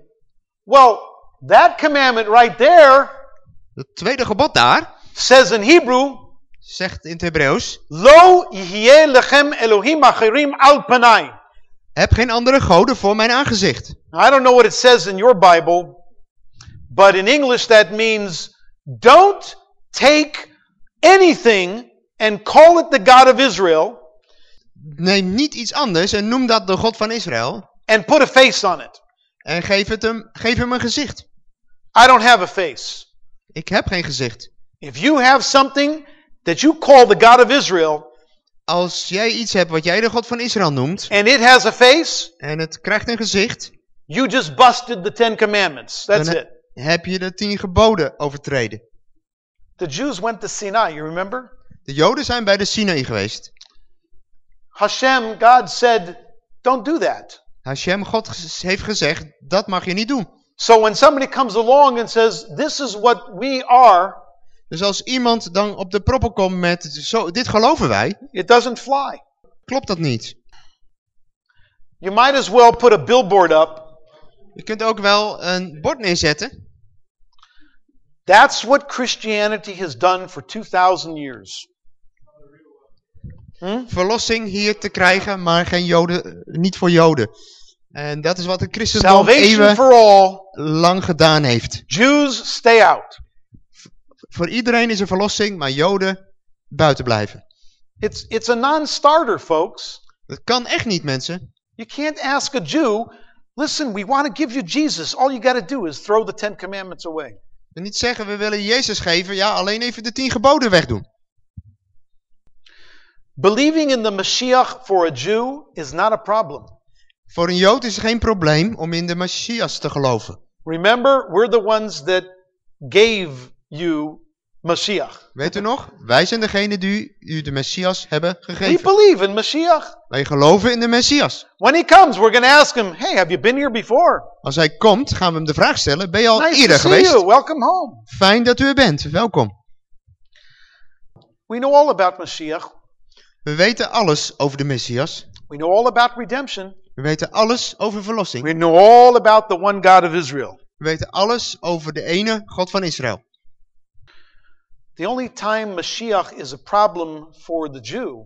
Well, that commandment right there Het tweede gebod daar says in Hebrew, zegt in het Hebreeuws, Lo yihye lechem Elohim achirim al panai. heb geen andere goden voor mijn aangezicht. I don't know what it says in your Bible, but in English that means don't take anything and call it the God of Israel Neem niet iets anders en noem dat de God van Israël. and put a face on it. En geef, het hem, geef hem een gezicht. I don't have a face. Ik heb geen gezicht. If you have something that you call the God of Israel Als jij iets hebt wat jij de God van Israël noemt, and it has a face, en het krijgt een gezicht, you just busted the Ten Commandments. That's it. heb je de tien geboden overtreden. The Jews went to Sinai, you remember? De Joden zijn bij de Sinaï geweest. Hashem, God said, don't do that. Hashem, God heeft gezegd, dat mag je niet doen. So when somebody comes along and says, this is what we are, Dus als iemand dan op de proppen komt met, zo, dit geloven wij, it doesn't fly. klopt dat niet. You might as well put a billboard up. Je kunt ook wel een bord neerzetten. That's what Christianity has done for 2000 years. Verlossing hier te krijgen, maar geen Joden, niet voor Joden. En dat is wat het christendom eeuwen for all. lang gedaan heeft. Jews, stay out. Voor iedereen is er verlossing, maar Joden buiten blijven. It's, it's a non-starter, folks. Dat kan echt niet, mensen. You can't ask a Jew, listen, we want to give you Jesus. All you got to do is throw the Ten Commandments away. En niet zeggen, we willen Jezus geven, ja, alleen even de tien geboden wegdoen. Believing in the Mashiach for a Jew is not a problem. Voor een Jood is het geen probleem om in de Messias te geloven. Remember, we're the ones that gave you Mashiach. Weet u nog? Wij zijn degene die u de Messias hebben We gegeven. believe in Mashiach. Wij geloven in de Messias. When he comes, we're going to ask him, hey, have you been here before? Als hij komt, gaan we hem de vraag stellen, ben je al Nice eerder geweest? you. Welcome home. Fijn dat u er bent, welkom. We know all about Mashiach. We weten alles over de Messias. We know all about redemption. We weten alles over verlossing. We know all about the one God of Israel. We weten alles over de ene God van Israël. The only time Mashiach is a problem for the Jew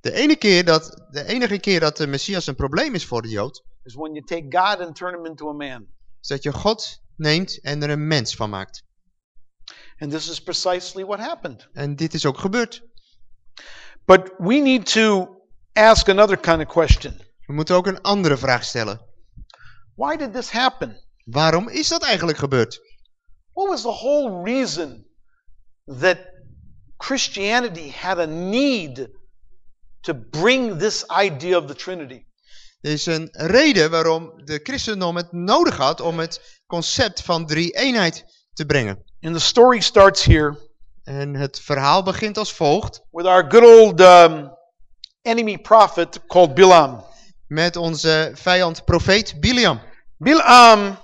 De, ene keer dat, de enige keer dat de Messias een probleem is voor de Jood, is when you take God and turn him into a man. is dat je God neemt en er een mens van maakt. And this is precisely what happened. En dit is ook gebeurd. But we need to ask another kind of question. We moeten ook een andere vraag stellen. Why did this happen? Waarom is dat eigenlijk gebeurd? What was the whole reason that Christianity had a need to bring this idea of the Trinity? Er is een reden waarom de christendom het nodig had om het concept van drie-eenheid te brengen. And the story starts here En het verhaal begint als volgt. with our good old um, enemy prophet called Bilam. Met onze vijand profeet Biliam. Bilam,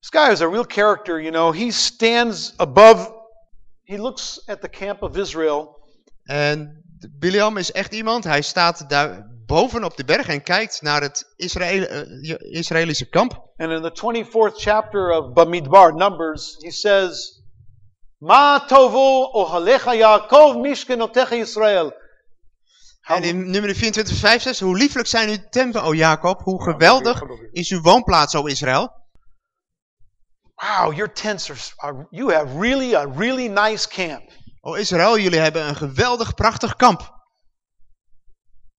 this guy is a real character, you know. He stands above, he looks at the camp of Israel En Biliam is echt iemand. Hij staat daar boven op de berg en kijkt naar het Israël, eh, Israëlische kamp. And in the 24th chapter of Bamidbar, Numbers, he says, Ma tovo ohalecha Yaakov mishkenotecha Israel. En in nummer 24, 5, 6. Hoe lieflijk zijn uw tempel, o Jacob. Hoe geweldig is uw woonplaats, o Israël. wow, your tents are, are, you have really a really nice camp. O Israël, jullie hebben een geweldig, prachtig kamp.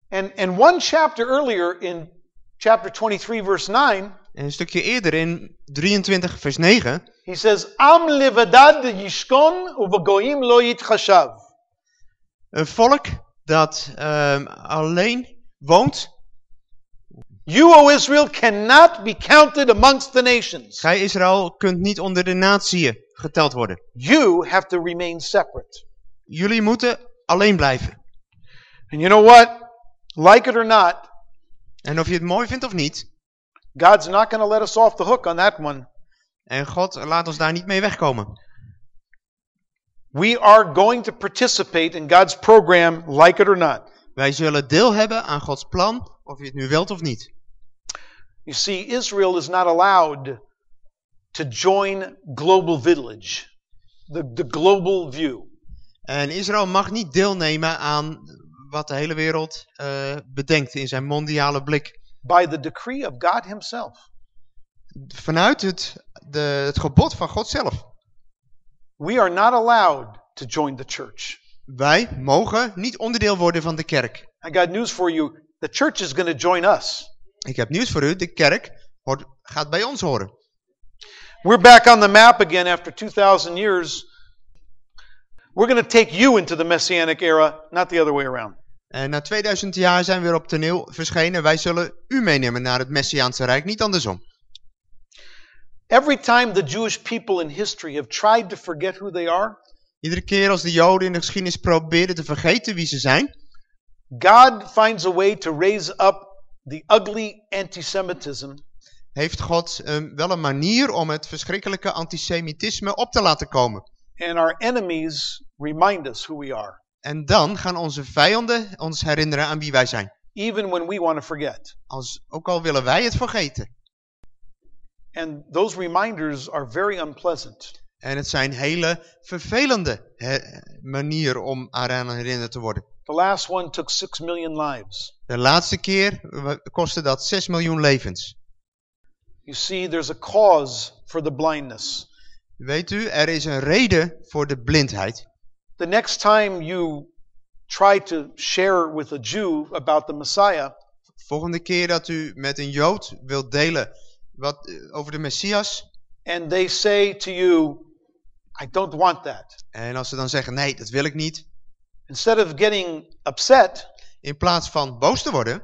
And, and one chapter earlier in chapter 23, verse 9, En een stukje eerder in 23 vers 9. He says, Am levadad yishkon uvagoim lo yitchashav. Een volk dat ehm, alleen woont. You, O Israel, cannot be counted amongst the nations. Gij Israël kunt niet onder de natieën geteld worden. You have to remain separate. Jullie moeten alleen blijven. And you know what? Like it or not, En of je het mooi vindt of niet. God's not going to let us off the hook on that one. En God laat ons daar niet mee wegkomen. We are going to participate in God's program, like it or not. Wij zullen deel hebben aan Gods plan. Of je het nu wilt of niet. You see, Israel is not allowed to join global village, the, the global view. En Israël mag niet deelnemen aan wat de hele wereld eh, bedenkt in zijn mondiale blik. by the decree of God Himself. Vanuit het, de, het gebod van God zelf. We are not allowed to join the church. Wij mogen niet onderdeel worden van de kerk. I got news for you. The church is going to join us. Ik heb nieuws voor u, de kerk hoort, gaat bij ons horen. We're back on the map again after 2,000 years. We're going to take you into the messianic era, not the other way around. En na 2000 jaar zijn we weer op toneel verschenen. Wij zullen u meenemen naar het Messiaanse Rijk, niet andersom. Every time the Jewish people in history have tried to forget who they are, Iedere keer als de Joden in de geschiedenis probeerden te vergeten wie ze zijn, God finds a way to raise up the ugly anti-Semitism heeft God ehm, wel een manier om het verschrikkelijke antisemitisme op te laten komen. and our enemies remind us who we are, En dan gaan onze vijanden ons herinneren aan wie wij zijn. even when we want to forget. Als, ook al willen wij het vergeten. And those reminders are very unpleasant. En het zijn hele vervelende he- manieren om eraan herinnerd te worden. The last one took six million lives. De laatste keer kostte dat 6 miljoen levens. You see, there's a cause for the blindness. Weet u, er is een reden voor de blindheid. The next time you try to share with a Jew about the Messiah, Volgende keer dat u met een Jood wilt delen wat, eh, over de Messias. and they say to you, I don't want that. En als ze dan zeggen, nee, dat wil ik niet. Instead of getting upset, In plaats van boos te worden,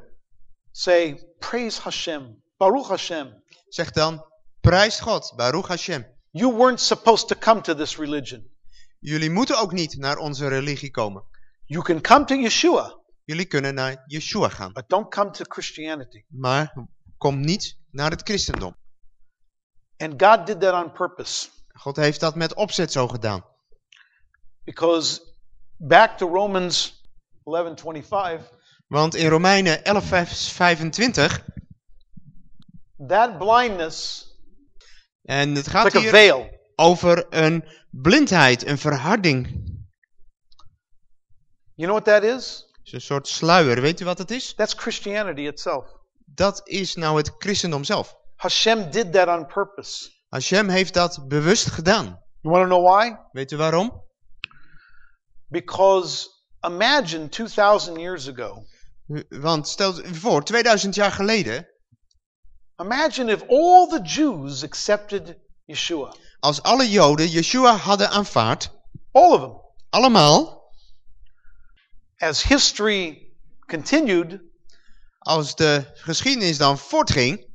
say, Praise Hashem, Baruch Hashem. zeg dan, prijs God, Baruch Hashem. You weren't supposed to come to this religion. Jullie moeten ook niet naar onze religie komen. You can come to Yeshua, Jullie kunnen naar Yeshua gaan. but don't come to Christianity. Maar kom niet naar het christendom. And God did that on purpose God heeft dat met opzet zo gedaan. because back to Romans 11:25, Want in Romeinen 11 vers 25, that blindness en het gaat like hier over een blindheid, een verharding. You know what that is? Het is een soort sluier, weet u wat het is? That's Christianity itself. Dat is nou het christendom zelf. Hashem did that on purpose. Hashem heeft dat bewust gedaan. You want to know why? Weet u waarom? Because imagine 2000 years ago. Want stel u voor, 2000 jaar geleden, Imagine if all the Jews accepted Yeshua. als alle Joden Yeshua hadden aanvaard, All of them. allemaal, As history continued, als de geschiedenis dan voortging,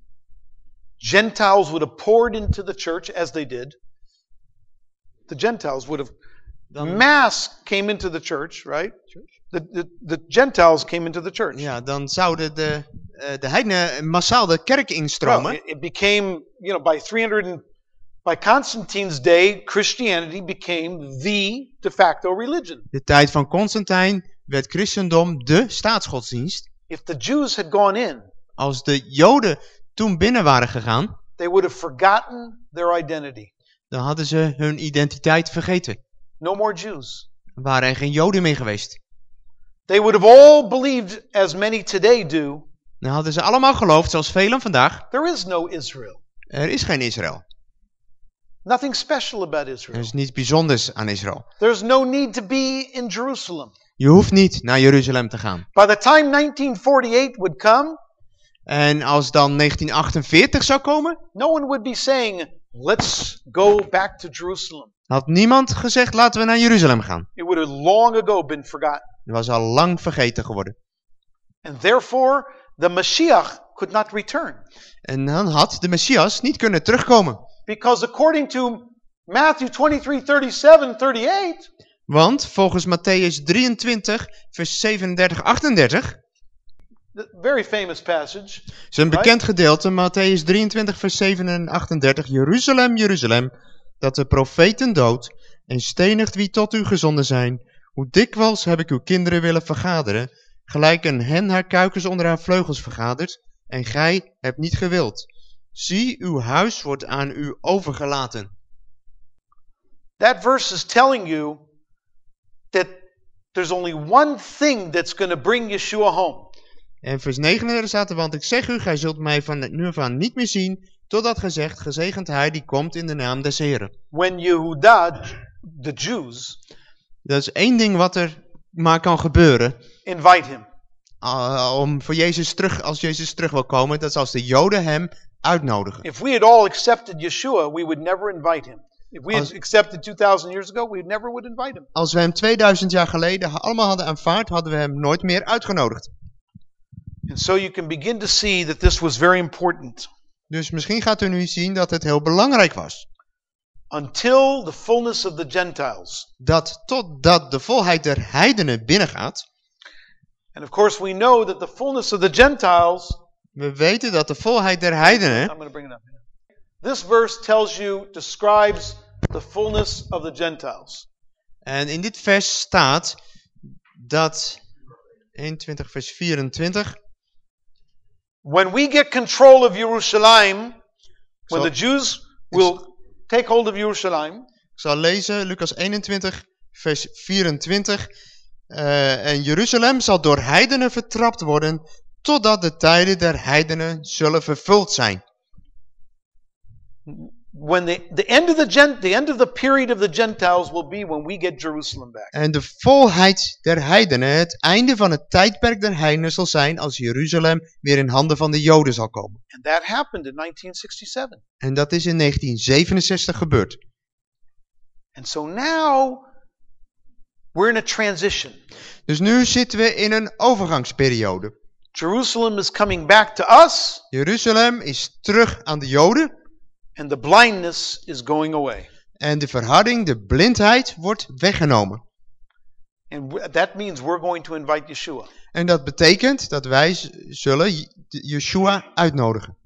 Gentiles would have poured into the church as they did. The Gentiles would have dan, mass came into the church, right? The, the, the Gentiles came into the church. ja, dan zouden de, eh, de heidenen massaal de kerk Well, instromen. it, it became, you know, by 300 and, by Constantine's day, Christianity became the de facto religion. De tijd van Constantijn werd christendom de staatsgodsdienst. If the Jews had gone in, Als de Joden toen binnen waren gegaan, they would have forgotten their identity. dan hadden ze hun identiteit vergeten. No more Jews. Er waren er geen Joden meer geweest. They would have all believed, as many today do, Dan hadden ze allemaal geloofd, zoals velen vandaag, there is no Israel. er is geen Israël. Nothing special about Er Israel. is niets bijzonders aan Israël. There's no need to be in Jerusalem. Je hoeft niet naar Jeruzalem te gaan. By the time 1948 would come, En als dan 1948 zou komen, no one would be saying, let's go back to Jerusalem. had niemand gezegd laten we naar Jeruzalem gaan. It would have long ago been forgotten. Het was al lang vergeten geworden. And therefore, the Mashiach could not return. En dan had de Messias niet kunnen terugkomen. Because according to Matthew 23, 37, 38, Want volgens Matthäus 23, vers 37, 38, the very famous passage, is een bekend gedeelte, Matthäus 23, vers 7 en 38. Jeruzalem, Jeruzalem, dat de profeten doodt en stenigt wie tot u gezonden zijn. Hoe dikwijls heb ik uw kinderen willen vergaderen, gelijk een hen haar kuikens onder haar vleugels vergadert, en gij hebt niet gewild. Zie, uw huis wordt aan u overgelaten. that verse is telling you that there's only one thing that's going to bring Yeshua home. En vers 39 staat er, want ik zeg u, gij zult mij van nu af aan niet meer zien, totdat gij zegt, gezegend hij die komt in de naam des Heren. When Yehuda, the Jews, Dat is één ding wat er maar kan gebeuren, invite him. uh, om voor Jezus terug, als Jezus terug wil komen, dat is als de Joden hem uitnodigen. If we had all accepted Yeshua, we would never invite him. If we had Als- accepted 2,000 years ago, we never would invite him. Als we hem 2000 jaar geleden allemaal hadden aanvaard, hadden we hem nooit meer uitgenodigd. And so you can begin to see that this was very important. Dus misschien gaat u nu zien dat het heel belangrijk was. Until the fullness of the Gentiles. Dat totdat de volheid der heidenen binnengaat. And of course, we know that the fullness of the Gentiles. We weten dat de volheid der heidenen, I'm going to bring it up. This verse tells you, describes the fullness of the Gentiles. en in dit vers staat dat, 21 vers 24, When we get control of Jerusalem, when the Jews will take hold of Jerusalem, ik zal lezen, Lucas 21 vers 24, eh, en Jeruzalem zal door heidenen vertrapt worden, totdat de tijden der heidenen zullen vervuld zijn. When the, the end of the gent, the end of the period of the Gentiles will be when we get Jerusalem back. En de volheid der heidenen, het einde van het tijdperk der heidenen zal zijn als Jeruzalem weer in handen van de Joden zal komen. And that happened in 1967. En dat is in 1967 gebeurd. And so now we're in a transition. Dus nu zitten we in een overgangsperiode. Jerusalem is coming back to us, Jeruzalem is terug aan de Joden and the blindness is going away. en de verharding, de blindheid wordt weggenomen. And that means we're going to invite Yeshua. En dat betekent dat wij zullen Yeshua uitnodigen.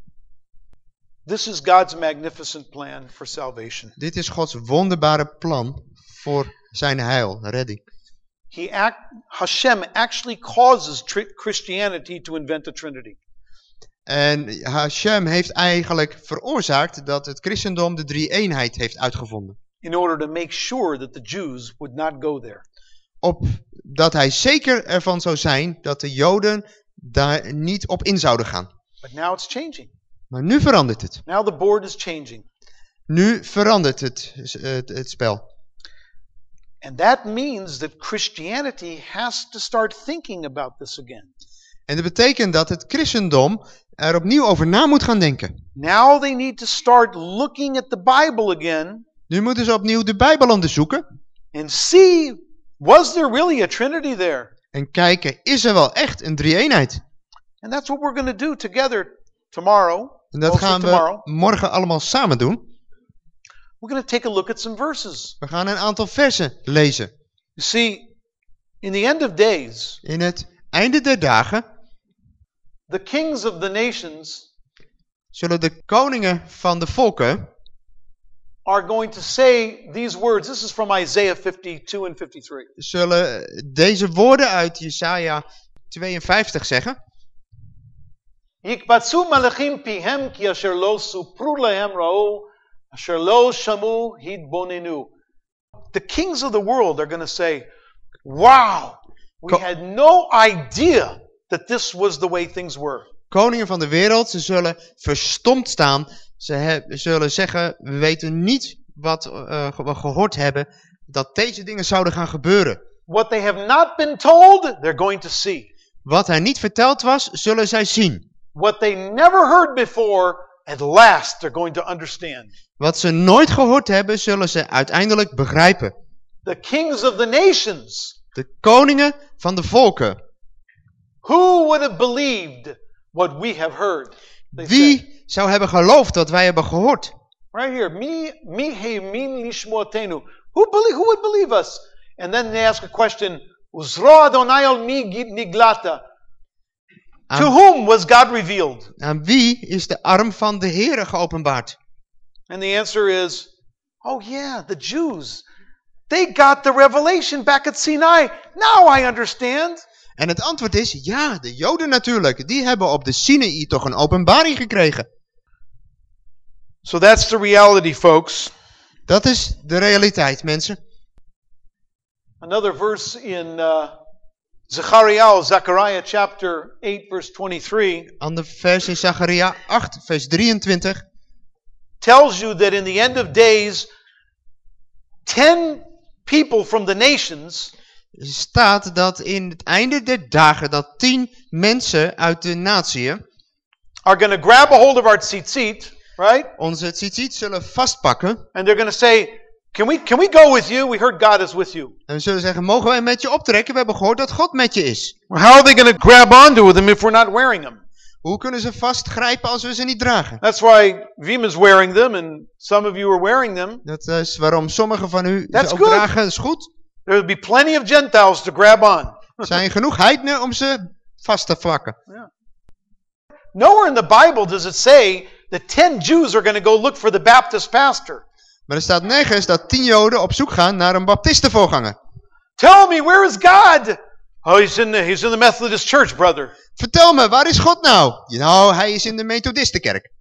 This is God's magnificent plan for salvation. Dit is Gods wonderbare plan voor zijn heil, redding. He act, Hashem actually causes Christianity to invent a Trinity. En Hashem heeft eigenlijk veroorzaakt dat het christendom de drie-eenheid heeft uitgevonden. in order to make sure that the Jews would not go there. Op, dat hij zeker ervan zou zijn dat de Joden daar niet op in zouden gaan. But now it's changing. Maar nu verandert het. Now the board is changing. Nu verandert het, het, het spel. And that means that Christianity has to start thinking about this again. En dat betekent dat het christendom er opnieuw over na moet gaan denken. Now they need to start looking at the Bible again Nu moeten ze opnieuw de Bijbel onderzoeken. and see was there really a Trinity there? En kijken, is er wel echt een drie-eenheid? And that's what we're going to do together tomorrow. En dat gaan we tomorrow. morgen allemaal samen doen. We're going to take a look at some verses. We gaan een aantal versen lezen. You see, in the end of days, In het einde der dagen the kings of the nations zullen de koningen van de volken are going to say these words. This is from Isaiah 52 and 53. zullen deze woorden uit Jesaja 52 zeggen. יקבצו מלאכים פיהם כי אשר לא סופרו להם ראו, אשר לא שמעו התבוננו. The kings of the world are going to say, wow, we Co- had no idea that this was the way things were. Koningen van de wereld, ze zullen verstomd staan. Ze he- zullen zeggen, we weten niet wat eh, we gehoord hebben, dat deze dingen zouden gaan gebeuren. What they have not been told, they're going to see. Wat hij niet verteld was, zullen zij zien. What they never heard before, at last they're going to understand. Wat ze nooit gehoord hebben, zullen ze uiteindelijk begrijpen. The kings of the nations, De koningen van de volken. Who would have believed what we have heard? Wie zou hebben geloofd wat wij hebben gehoord? Right here, mi mi he min lishmotenu. Who believe? Who would believe us? And then they ask a question: Uzra Adonai al mi niglata. To Aan, whom was God revealed? aan wie is de arm van de Heere geopenbaard? And the answer is, oh yeah, the Jews. They got the revelation back at Sinai. Now I understand. En het antwoord is, ja, de Joden natuurlijk. Die hebben op de Sinaï toch een openbaring gekregen. So that's the reality, folks. Dat is de realiteit, mensen. Another verse in uh, Zechariah, Zechariah chapter 8, verse 23. Ander vers in Zacharia 8, vers 23. tells you that in the end of days, 10 people from the nations staat dat in het einde der dagen dat tien mensen uit de natieën are going to grab a hold of our tzitzit right? onze tzitzit zullen vastpakken. And they're going to say, can we, can we go with you? We heard God is with you. En we zullen zeggen, mogen wij met je optrekken? We hebben gehoord dat God met je is. How are they going to grab onto them if we're not wearing them? Hoe kunnen ze vastgrijpen als we ze niet dragen? That's why Vima's wearing them and some of you are wearing them. Dat is waarom sommigen van u That's ze ook good. dragen. Dat is goed. There'll be plenty of Gentiles to grab on. Er zijn genoeg heidenen om ze vast te vakken. Nowhere in the Bible does it say that 10 Jews are going to go look for the Baptist pastor. Maar er staat nergens dat tien joden op zoek gaan naar een baptistenvoorganger. Tell me, where is God? Oh, he's in the, he's in the Methodist church, brother. Vertel me, waar is God nou? Nou, hij is in de Methodistenkerk.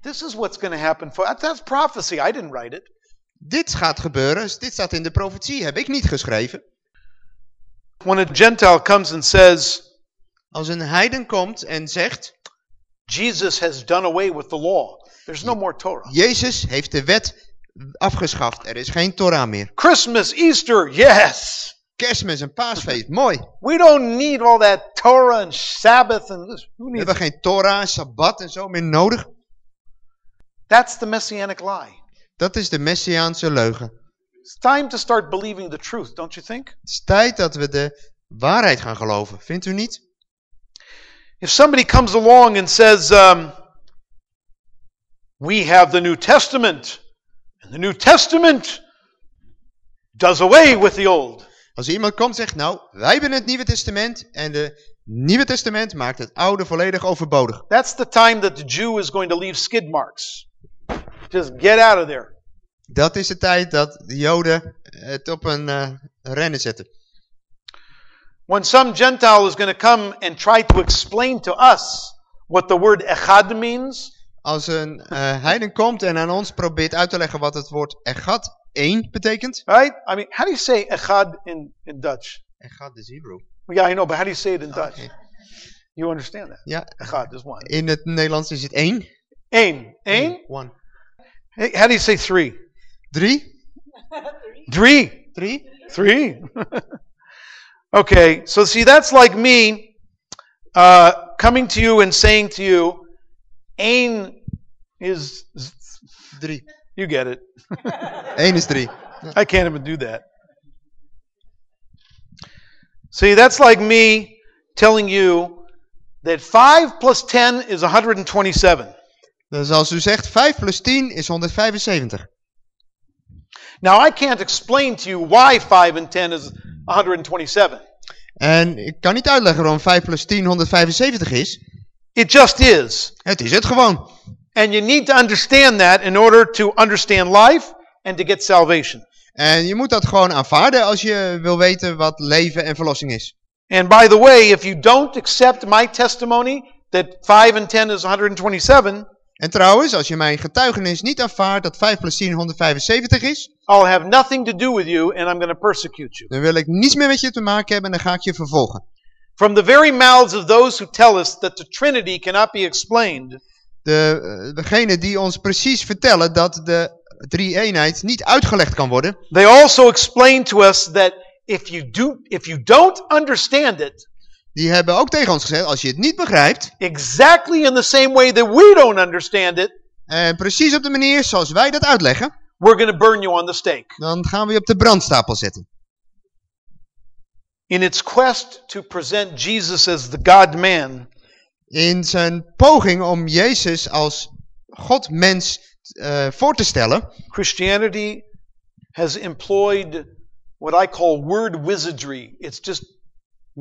This is what's going to happen. For, that's prophecy. I didn't write it. Dit gaat gebeuren, dit staat in de profetie, heb ik niet geschreven. When a Gentile comes and says, Als een heiden komt en zegt, Jesus has done away with the law, there's no more Torah. Jezus heeft de wet afgeschaft, er is geen Torah meer. Christmas, Easter, yes. Kerstmis en paasfeest, mooi. We don't need all that Torah and Sabbath and this. We hebben geen Torah, Sabbat en zo meer nodig. That's the messianic lie. Dat is de Messiaanse leugen. It's time to start believing the truth, don't you think? Het is tijd dat we de waarheid gaan geloven, vindt u niet? If somebody comes along and says, um, we have the New Testament, and the New Testament does away with the old. Als iemand komt en zegt, nou, wij hebben het Nieuwe Testament en de Nieuwe Testament maakt het Oude volledig overbodig. That's the time that the Jew is going to leave skid marks. Just get out of there. Dat is de tijd dat de Joden het op een eh, rennen zetten. When some Gentile is going to come and try to explain to us what the word echad means, Als een eh, heiden komt en aan ons probeert uit te leggen wat het woord echad, één, betekent. right? I mean, how do you say echad in, in Dutch? Echad is Hebrew. Yeah, I know, but how do you say it in Dutch? Oké. You understand that? Ja, Echad is one. in het Nederlands is het één. Een. Een? One. Hey, how do you say three? Drie. Three. Drie. Three. okay, so see, that's like me uh, coming to you and saying to you, Ain is, Drie. you get it. Eén is drie. I can't even do that. See, that's like me telling you that 5 plus 10 is 127. Dus als u zegt 5 plus 10 is 175. Now, I can't explain to you why 5 and 10 is 127. En ik kan niet uitleggen waarom 5 plus 10 175 is. It just is. Het is het gewoon. And you need to understand that in order to understand life and to get salvation. En je moet dat gewoon aanvaarden als je wil weten wat leven en verlossing is. And by the way, if you don't accept my testimony that 5 and 10 is 127, En trouwens, als je mijn getuigenis niet aanvaardt dat 5 plus 10 175 is, I'll have nothing to do with you and I'm going to persecute you. dan wil ik niets meer met je te maken hebben en dan ga ik je vervolgen. From the very mouths of those who tell us that the Trinity cannot be explained, De, eh, degene die ons precies vertellen dat de drie-eenheid niet uitgelegd kan worden, they also explain to us that if you do if you don't understand it die hebben ook tegen ons gezegd, als je het niet begrijpt, exactly in the same way that we don't understand it, en precies op de manier zoals wij dat uitleggen, we're going to burn you on the stake. dan gaan we je op de brandstapel zetten. In its quest to present Jesus as the God man, In zijn poging om Jezus als God-mens eh, voor te stellen, Christianity has employed what I call word wizardry. It's just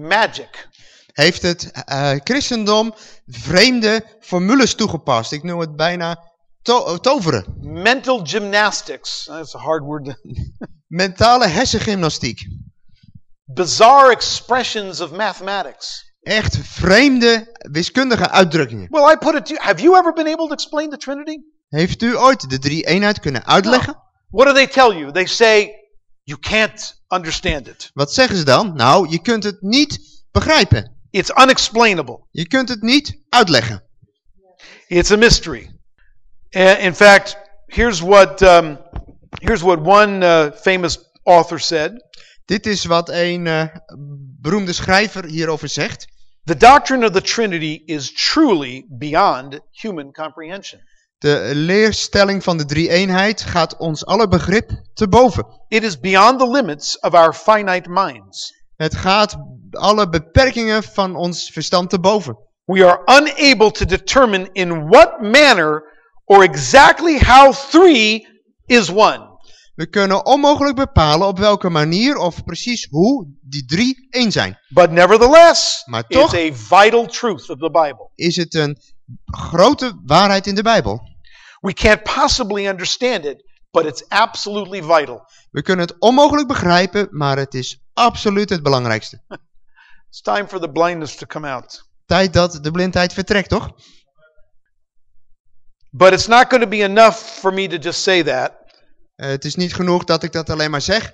magic. heeft het eh, christendom vreemde formules toegepast. Ik noem het bijna to- toveren. Mental gymnastics. That's a hard word. Mentale hersengymnastiek. Bizarre expressions of mathematics. Echt vreemde wiskundige uitdrukkingen. Well, I put it to you. Have you ever been able to explain the Trinity? Heeft u ooit de drie-eenheid kunnen uitleggen? What do they tell you? They say you can't understand it. Wat zeggen ze dan? Nou, je kunt het niet begrijpen. It's unexplainable. Je kunt het niet uitleggen. It's a mystery. Uh, in fact, here's what um, here's what one uh, famous author said. Dit is wat een eh, beroemde schrijver hierover zegt. The doctrine of the Trinity is truly beyond human comprehension. De leerstelling van de drie-eenheid gaat ons alle begrip te boven. It is beyond the limits of our finite minds. Het gaat alle beperkingen van ons verstand te boven. We are unable to determine in what manner or exactly how three is one. We kunnen onmogelijk bepalen op welke manier of precies hoe die drie één zijn. But nevertheless, Maar it's toch a vital truth of the Bible. is het een grote waarheid in de Bijbel. We can't possibly understand it, but it's absolutely vital. We kunnen het onmogelijk begrijpen, maar het is absoluut het belangrijkste. It's time for the blindness to come out. Tijd dat de blindheid vertrekt, toch? But it's not going to be enough for me to just say that. Eh, het is niet genoeg dat ik dat alleen maar zeg.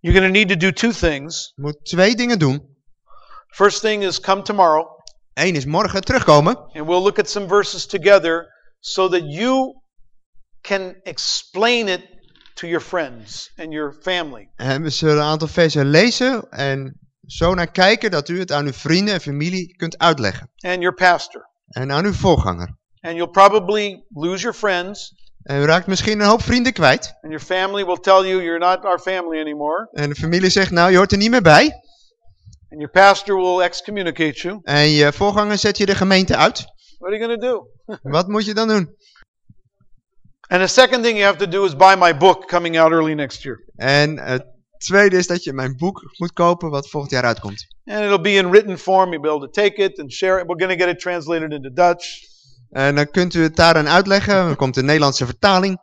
You're going to need to do two things. Je moet twee dingen doen. First thing is come tomorrow, Eén is morgen terugkomen. and we'll look at some verses together so that you can explain it to your friends and your family. En we zullen een aantal versen lezen en zo naar kijken dat u het aan uw vrienden en familie kunt uitleggen. and your pastor. En aan uw voorganger. And you'll probably lose your friends, En u raakt misschien een hoop vrienden kwijt. and your family will tell you you're not our family anymore. En de familie zegt, nou je hoort er niet meer bij. And your pastor will excommunicate you. En je voorganger zet je de gemeente uit. What are you going to do? Wat moet je dan doen? And the second thing you have to do is buy my book coming out early next year. En het tweede is dat je mijn boek moet kopen wat volgend jaar uitkomt. And it'll be in written form. You'll be able to take it and share it. We're going to get it translated into Dutch. En dan kunt u het daaraan uitleggen. Er komt een Nederlandse vertaling.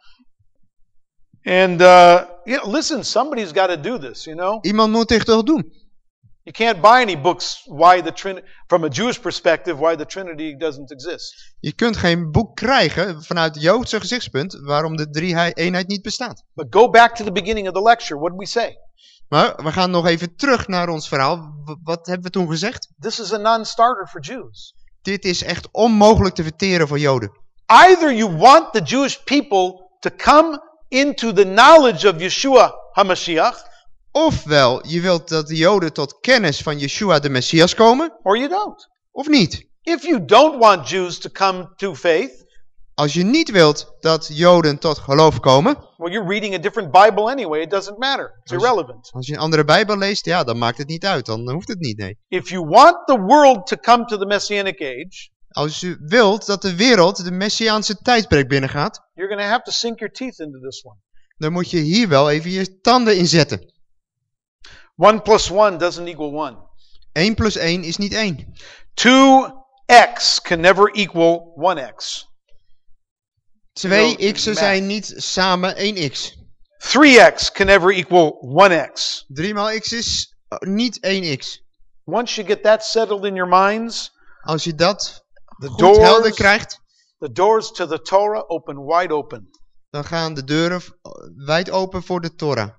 And, uh, you know, listen, somebody's got to do this, you know? Iemand moet dit toch doen. You can't buy any books why the Trinity, from a Jewish perspective, why the Trinity doesn't exist. Je kunt geen boek krijgen vanuit het Joodse gezichtspunt waarom de drie-eenheid niet bestaat. But go back to the beginning of the lecture. What did we say? Maar we gaan nog even terug naar ons verhaal. Wat hebben we toen gezegd? This is a non-starter for Jews. Dit is echt onmogelijk te verteren voor Joden. Either you want the Jewish people to come into the knowledge of Yeshua HaMashiach, Ofwel, je wilt dat de Joden tot kennis van Yeshua de Messias komen, or you don't. of niet. If you don't want Jews to come to faith, Als je niet wilt dat Joden tot geloof komen, well, you're reading a different Bible anyway. It doesn't matter. It's Als- irrelevant. als je een andere Bijbel leest, ja, dan maakt het niet uit. Dan hoeft het niet, nee. If you want the world to come to the Messianic age, Als je wilt dat de wereld de Messiaanse tijdperk binnengaat, you're going to have to sink your teeth into this one. dan moet je hier wel even je tanden in zetten. One plus one doesn't equal one. 1 plus 1 is niet 1. Two x can never equal one x. Twee No, x'en math. zijn niet samen 1x. Three x can never equal one x. 3 maal x is eh, niet 1x. Once you get that settled in your minds, Als je dat the goed helder doors, krijgt, the doors to the Torah open wide open. dan gaan de deuren v- wijd open voor de Torah.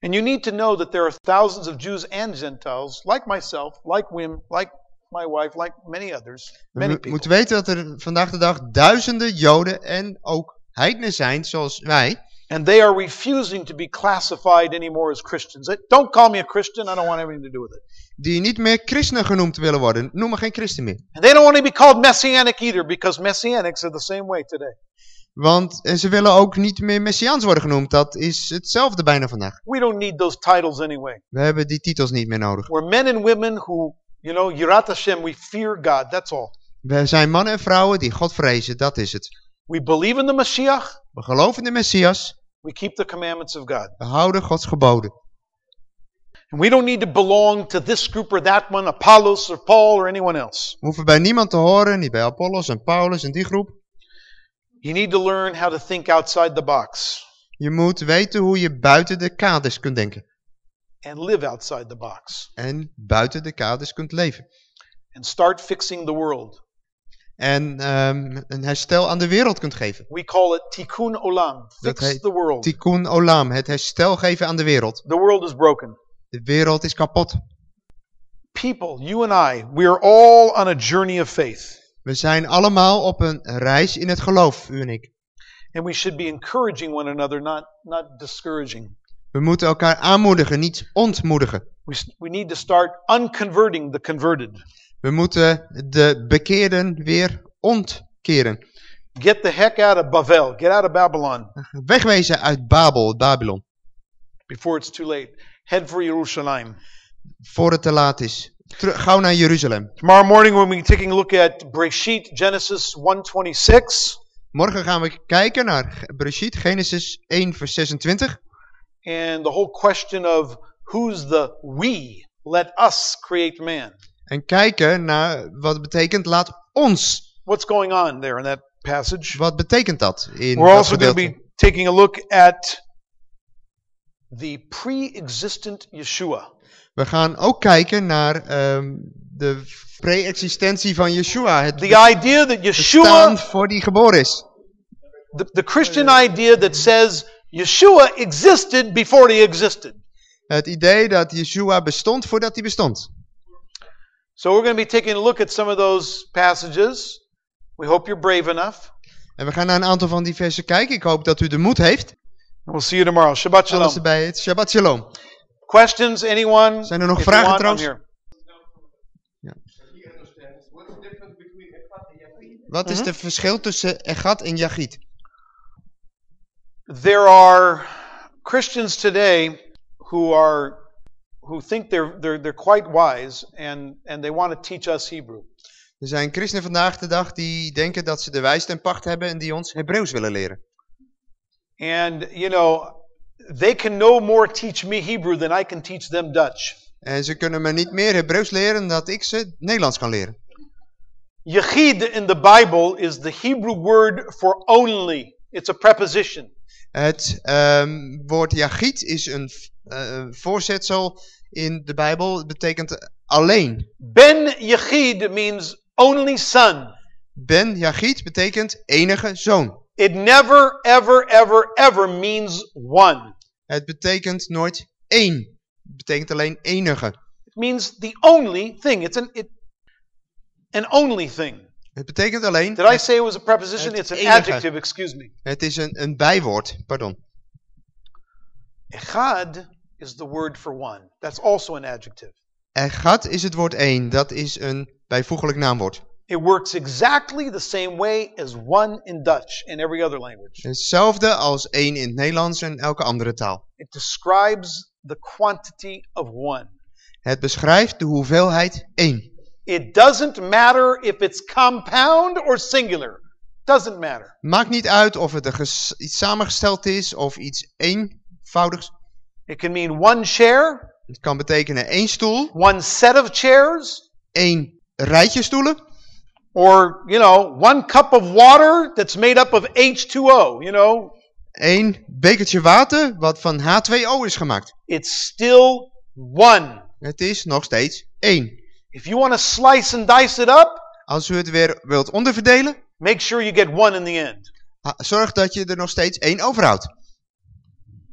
And you need to know that there are thousands of Jews and Gentiles, like myself, like Wim, like my wife, like many others, We many people, moeten weten dat er vandaag de dag duizenden Joden en ook heidenen zijn, zoals wij. and they are refusing to be classified anymore as Christians. Don't call me a Christian, I don't want anything to do with it. Die niet meer christenen genoemd willen worden. Noem maar geen christen meer. And they don't want to be called Messianic either, because Messianics are the same way today. Want en ze willen ook niet meer messiaans worden genoemd. Dat is hetzelfde bijna vandaag. We don't need those titles anyway. We hebben die titels niet meer nodig. We're men and women who, you know, Yirat Hashem, we fear God, that's all. We zijn mannen en vrouwen die God vrezen. Dat is het. We believe in the Mashiach, We geloven in de Messias. we keep the commandments of God. We houden Gods geboden. And we don't need to belong to this group or that one, Apollos or Paul or anyone else. We hoeven bij niemand te horen. Niet bij Apollos en Paulus en die groep. You need to learn how to think outside the box Je moet weten hoe je buiten de kaders kunt denken. and live outside the box En buiten de kaders kunt leven. and start fixing the world. En ehm, een herstel aan de wereld kunt geven. We call it tikkun olam, fix heet the world. Tikkun olam. Het herstel geven aan de wereld. The world is broken. De wereld is kapot. People, you and I, we are all on a journey of faith. We zijn allemaal op een reis in het geloof, u en ik. And we should be encouraging one another, not, not discouraging. We moeten elkaar aanmoedigen, niet ontmoedigen. We, we need to start unconverting the converted. We moeten de bekeerden weer ontkeren. Get the heck out of Bavel. Get out of Babylon Wegwezen uit Babel, Babylon. before it's too late. Head for Jerusalem. Voor het te laat is. Gauw naar Jeruzalem. Tomorrow morning we'll be taking a look at Breshit, Genesis 126. Morgen gaan we kijken naar Bereshit, Genesis 1 vers 26. and the whole question of who's the we. Let us create man. En kijken naar wat betekent laat ons. What's going on there in that passage? Wat betekent dat in We're also going to be taking a look at the pre-existent Yeshua. We gaan ook kijken naar ehm, de pre-existentie van Yeshua. Het The idea that Yeshua, voor die geboren is. the, the Christian idea that says Yeshua existed before he existed. Het idee dat Yeshua bestond voordat hij bestond. So we're going to be taking a look at some of those passages. We hope you're brave enough. En we gaan naar een aantal van die versen kijken. Ik hoop dat u de moed heeft. And we'll see you tomorrow. Shabbat Alles shalom. erbij. Het Shabbat Shalom. Questions, anyone? Zijn er nog If vragen trouwens? here. Wat is het verschil tussen Egat en Yachid? There are Christians today who are who think they're they're they're quite wise and and they want to teach us Hebrew. Er zijn christenen vandaag de dag die denken dat ze de wijste en pacht hebben en die ons Hebreeuws willen leren. And you know, they can no more teach me Hebrew than I can teach them Dutch. En ze kunnen me niet meer Hebreeuws leren dan dat ik ze Nederlands kan leren. Yechid in the Bible is the Hebrew word for only. It's a preposition. Het ehm, woord Yachid is een eh, voorzetsel in de Bijbel. Het betekent alleen. Ben Yechid means only son. Ben Yachid betekent enige zoon. It never, ever, ever, ever means one. Het betekent nooit één. Het betekent alleen enige. It means the only thing. It's an it, an only thing. Het betekent alleen, Did I say it was a preposition? It's an enige. adjective, excuse me. het is een, een bijwoord, pardon. Echad is the word for one. That's also an adjective. Echad is het woord één, dat is een bijvoeglijk naamwoord. It works exactly the same way as one in Dutch and every other language. Hetzelfde als één in het Nederlands en elke andere taal. It describes the quantity of one. Het beschrijft de hoeveelheid één. It doesn't matter if it's compound or singular. Doesn't matter. Maakt niet uit of het een iets samengesteld is of iets eenvoudigs. It can mean one chair, Het kan betekenen één stoel, one set of chairs, één rijtje stoelen or, you know, one cup of water that's made up of H2O, you know. één bekertje water wat van H2O is gemaakt. It's still one. Het is nog steeds één. If you want to slice and dice it up, Als u het weer wilt onderverdelen, make sure you get one in the end. ah, zorg dat je er nog steeds één overhoudt.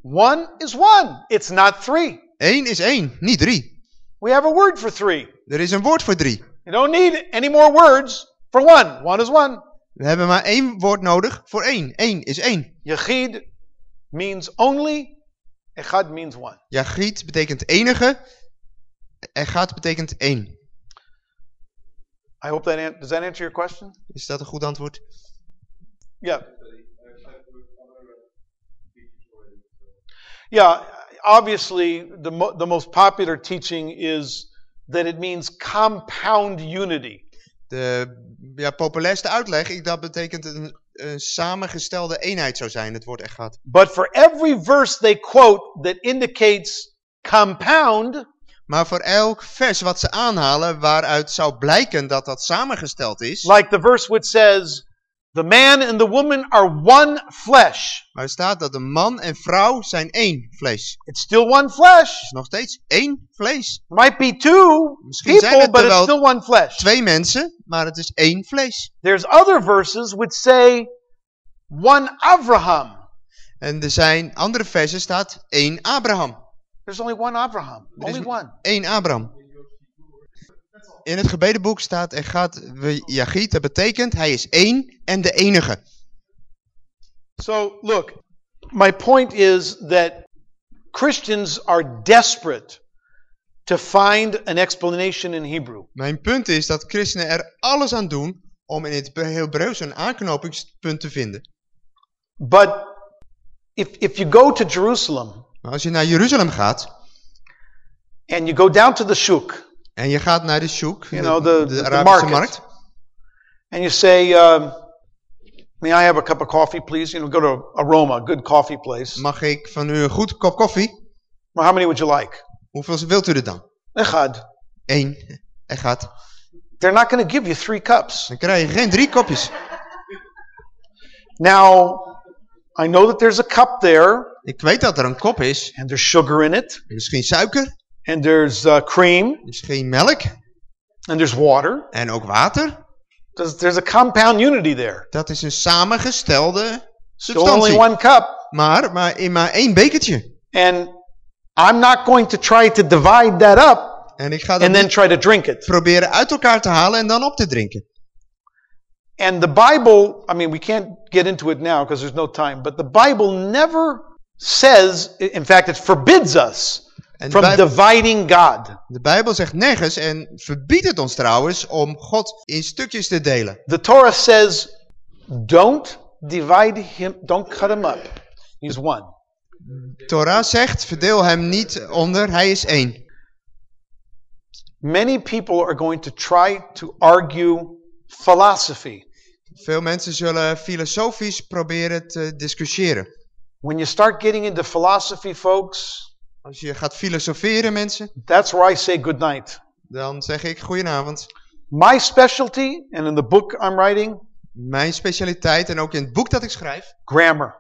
One is one. It's not three. Eén is één, niet drie. We have a word for three. Er is een woord voor drie. You don't need any more words for one. One is one. We hebben maar één woord nodig voor één. Eén is één. Yachid means only. Echad means one. Yachid betekent enige. Echad betekent één. I hope that an- does that answer your question? Is dat een goed antwoord? Yeah. Yeah. Obviously, the mo- the most popular teaching is that it means compound unity. De ja, populairste uitleg, ik, dat betekent een, een samengestelde eenheid zou zijn, het woord echad. But for every verse they quote that indicates compound, Maar voor elk vers wat ze aanhalen, waaruit zou blijken dat dat samengesteld is, like the verse which says, "The man and the woman are one flesh." maar er staat dat de man en vrouw zijn één vlees. It's still one flesh. Het is nog steeds één vlees. Might be two Misschien zijn people, het but er it's wel still one flesh. Twee mensen, maar het is één vlees. There's other verses which say one Abraham. En er zijn andere versen staat één Abraham. There's only one Abraham. Er Only one. één Abraham. In het gebedenboek staat er gaat Yachid, dat betekent hij is één en de enige. So, look, my point is that Christians are desperate to find an explanation in Hebrew. Mijn punt is dat christenen er alles aan doen om in het Hebreeuws een aanknopingspunt te vinden. But if, if you go to Jerusalem Maar als je naar Jeruzalem gaat and you go down to the shuk en je gaat naar de souk, You de, know, the- de Arabische market. markt, and you say, um, May I have a cup of coffee, please? You know, go to Aroma, a good coffee place. mag ik van u een goed kop koffie? Well, how many would you like? Hoeveel wilt u er dan? Echad. Eén. Er gaat. They're not going to give you three cups. Dan krijg je geen drie kopjes. Now, I know that there's a cup there, Ik weet dat er een kop is. and there's sugar in it, Er is geen suiker, and there's uh, cream, er is geen melk and there's water. en ook water. There's, there's a compound unity there. Dat is een samengestelde Still only one cup. Maar, maar in maar één bekertje. And I'm not going to try to divide that up En ik ga dat and then try to drink it. proberen uit elkaar te halen en dan op te drinken. And the Bible, I mean, we can't get into it now because there's no time, but the Bible never says, in fact, it forbids us En de, from Bijbel, dividing God. de Bijbel zegt nergens en verbiedt het ons trouwens om God in stukjes te delen. The Torah says, don't divide him, don't cut him up. He's one. Torah zegt, verdeel hem niet onder, hij is één. Many people are going to try to argue philosophy. Veel mensen zullen filosofisch proberen te discussiëren. When you start getting into philosophy, folks, Als je gaat filosoferen mensen, that's where I say good night. dan zeg ik goedenavond. My specialty, and in the book I'm writing, Mijn specialiteit en ook in het boek dat ik schrijf, grammar.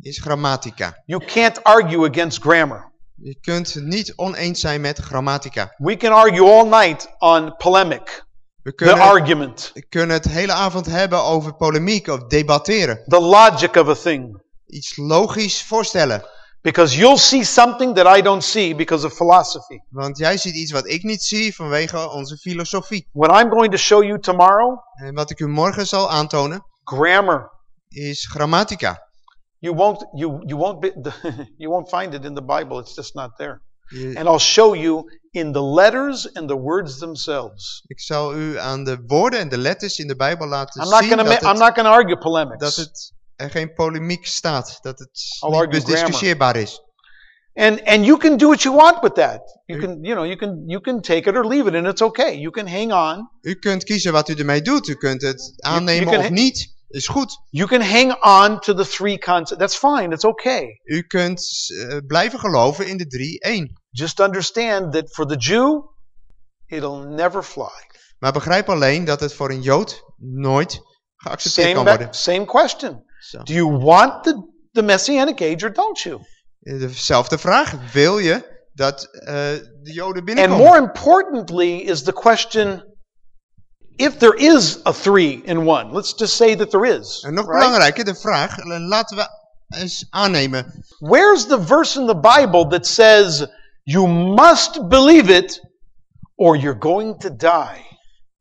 is grammatica. You can't argue against grammar. Je kunt niet oneens zijn met grammatica. We can argue all night on polemic, We the kunnen, argument, kunnen het hele avond hebben over polemiek of debatteren. the logic of a thing. Iets logisch voorstellen. Because you'll see something that I don't see because of philosophy. Want jij ziet iets wat ik niet zie vanwege onze filosofie. What I'm going to show you tomorrow, En wat ik u morgen zal aantonen, grammar. is grammatica. You won't, you, you won't be, you won't find it in the Bible. It's just not there. Je- And I'll show you in the letters and the words themselves. ik zal u aan de woorden en de letters in de Bijbel laten I'm not zien going to, dat I'm het, not going to argue polemics. dat het er geen polemiek staat. Dat het I'll argue bediscussieerbaar is. And and you can do what you want with that. You can you know you can you can take it or leave it, and it's okay. You can hang on. U kunt kiezen wat u ermee doet. U kunt het aannemen of niet. Is goed. You can hang on to the three concepts. That's fine. It's okay. U kunt eh, blijven geloven in de drie één. Just understand that for the Jew, it'll never fly. Maar begrijp alleen dat het voor een Jood nooit geaccepteerd Same kan worden. same question. Zo. Do you want the the messianic age or don't you? Dezelfde vraag. Wil je dat eh, de Joden And binnenkomen? more importantly is the question: if there is a three in one, let's just say that there is. En nog right? belangrijker, de vraag, eh, laten we eens aannemen. Where's the verse in the Bible that says you must believe it or you're going to die?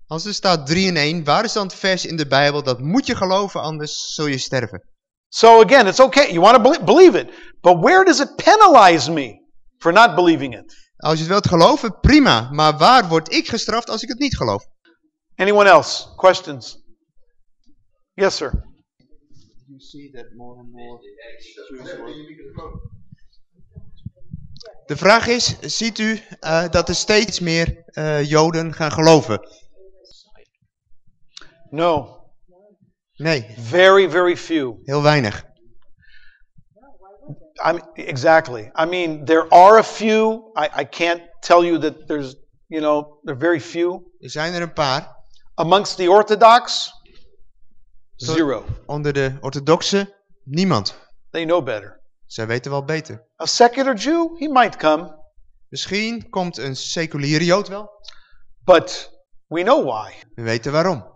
Als er staat 3 in 1, waar is dan het vers in de Bijbel dat moet je geloven, anders zul je sterven? So again, it's okay. You want to belie- believe it. But where does it penalize me for not believing it? Als je het wilt geloven, prima. Maar waar word ik gestraft als ik het niet geloof? Anyone else? Questions? Yes, sir. De vraag is, ziet u eh, dat er steeds meer eh, Joden gaan geloven? No. Nee, Very, very few. heel weinig. I mean, exactly. I mean, there are a few. I, I can't tell you that there's, you know, there are very few. Er zijn er een paar. Amongst the Orthodox, zero. Onder de orthodoxen, niemand. They know better. Zij weten wel beter. A secular Jew, he might come, Misschien komt een seculiere Jood wel. but we know why. We weten waarom.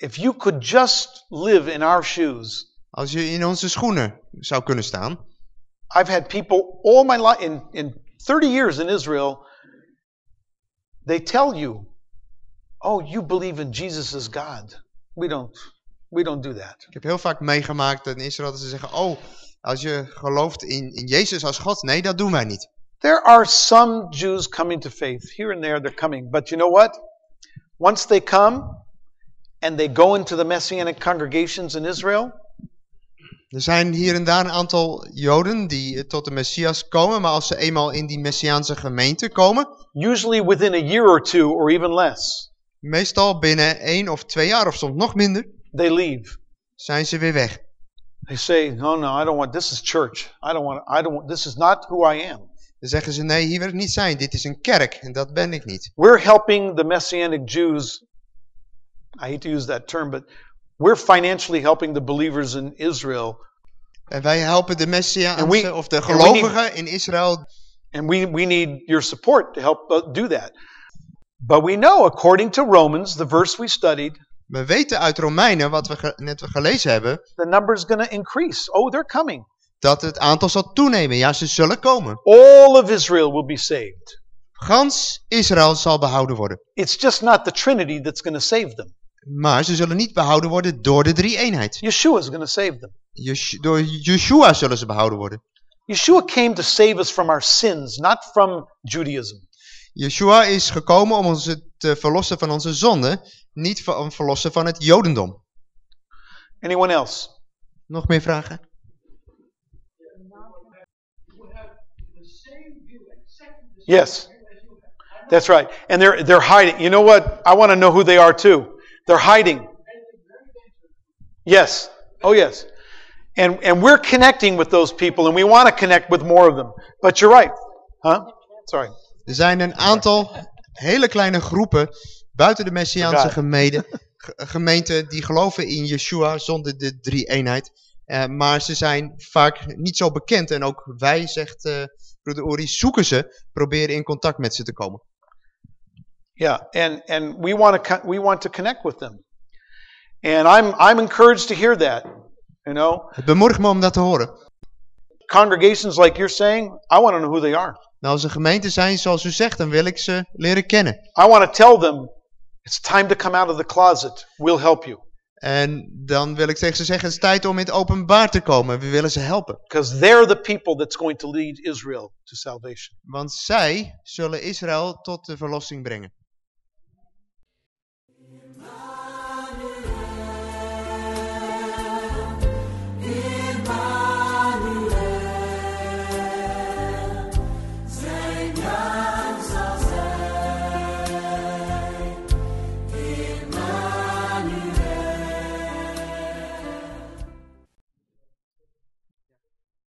If you could just live in our shoes, Als je in onze schoenen zou kunnen staan. I've had people all my life, in, in 30 years in Israel, they tell you, oh, you believe in Jesus as God. We don't, we don't do that. Ik heb heel vaak meegemaakt in Israël dat ze zeggen, oh, als je gelooft in, in Jezus als God. Nee, dat doen wij niet. There are some Jews coming to faith. Here and there, they're coming. But you know what? Once they come, and they go into the Messianic congregations in Israel, Er zijn hier en daar een aantal Joden die tot de Messias komen, maar als ze eenmaal in die Messiaanse gemeente komen, usually within a year or two or even less, meestal binnen één of twee jaar of soms nog minder, they leave. zijn ze weer weg. They say, "No, no, I don't want. This is church. I don't want. I don't. Want, this is not who I am." Dan zeggen ze, nee, hier wil ik niet zijn, dit is een kerk en dat ben ik niet. We're helping the Messianic Jews. I hate to use that term, but we're financially helping the believers in Israel, En wij helpen de And Messiaanse we- of de gelovigen in Israël. and we we need your support to help uh, do that. But we know, according to Romans, the verse we studied, We weten uit Romeinen, wat we net gelezen hebben, the number is going to increase. Oh, they're coming. dat het aantal zal toenemen. Ja, ze zullen komen. All of Israel will be saved. Gans Israël zal behouden worden. It's just not the Trinity that's going to save them. Maar ze zullen niet behouden worden door de drie-eenheid. Yeshua is going to save them. Jesh- door Yeshua zullen ze behouden worden. Yeshua came to save us from our sins, not from Judaism. Yeshua is gekomen om ons te verlossen van onze zonden, niet van- om verlossen van het jodendom. Anyone else? Nog meer vragen? Yes. That's right. And they're they're hiding. You know what? I want to know who they are too. They're hiding. Yes. Oh yes. And and we're connecting with those people and we want to connect with more of them. But you're right. Huh? Sorry. Er zijn een aantal hele kleine groepen buiten de Messiaanse gemeenten, ge- gemeenten die geloven in Yeshua zonder de drie-eenheid. Eh, maar ze zijn vaak niet zo bekend. En ook wij, zegt eh broeder Uri, zoeken ze, proberen in contact met ze te komen. Yeah, and and we want to we want to connect with them. And I'm I'm encouraged to hear that. You know, Het bemoedigt me om dat te horen. congregations like you're saying, I want to know who they are. Nou, als er gemeenten zijn zoals u zegt, dan wil ik ze leren kennen. I want to tell them it's time to come out of the closet. We'll help you En dan wil ik tegen ze zeggen, het is tijd om in het openbaar te komen. We willen ze helpen. because they're the people that's going to lead Israel to salvation. Want zij zullen Israël tot de verlossing brengen.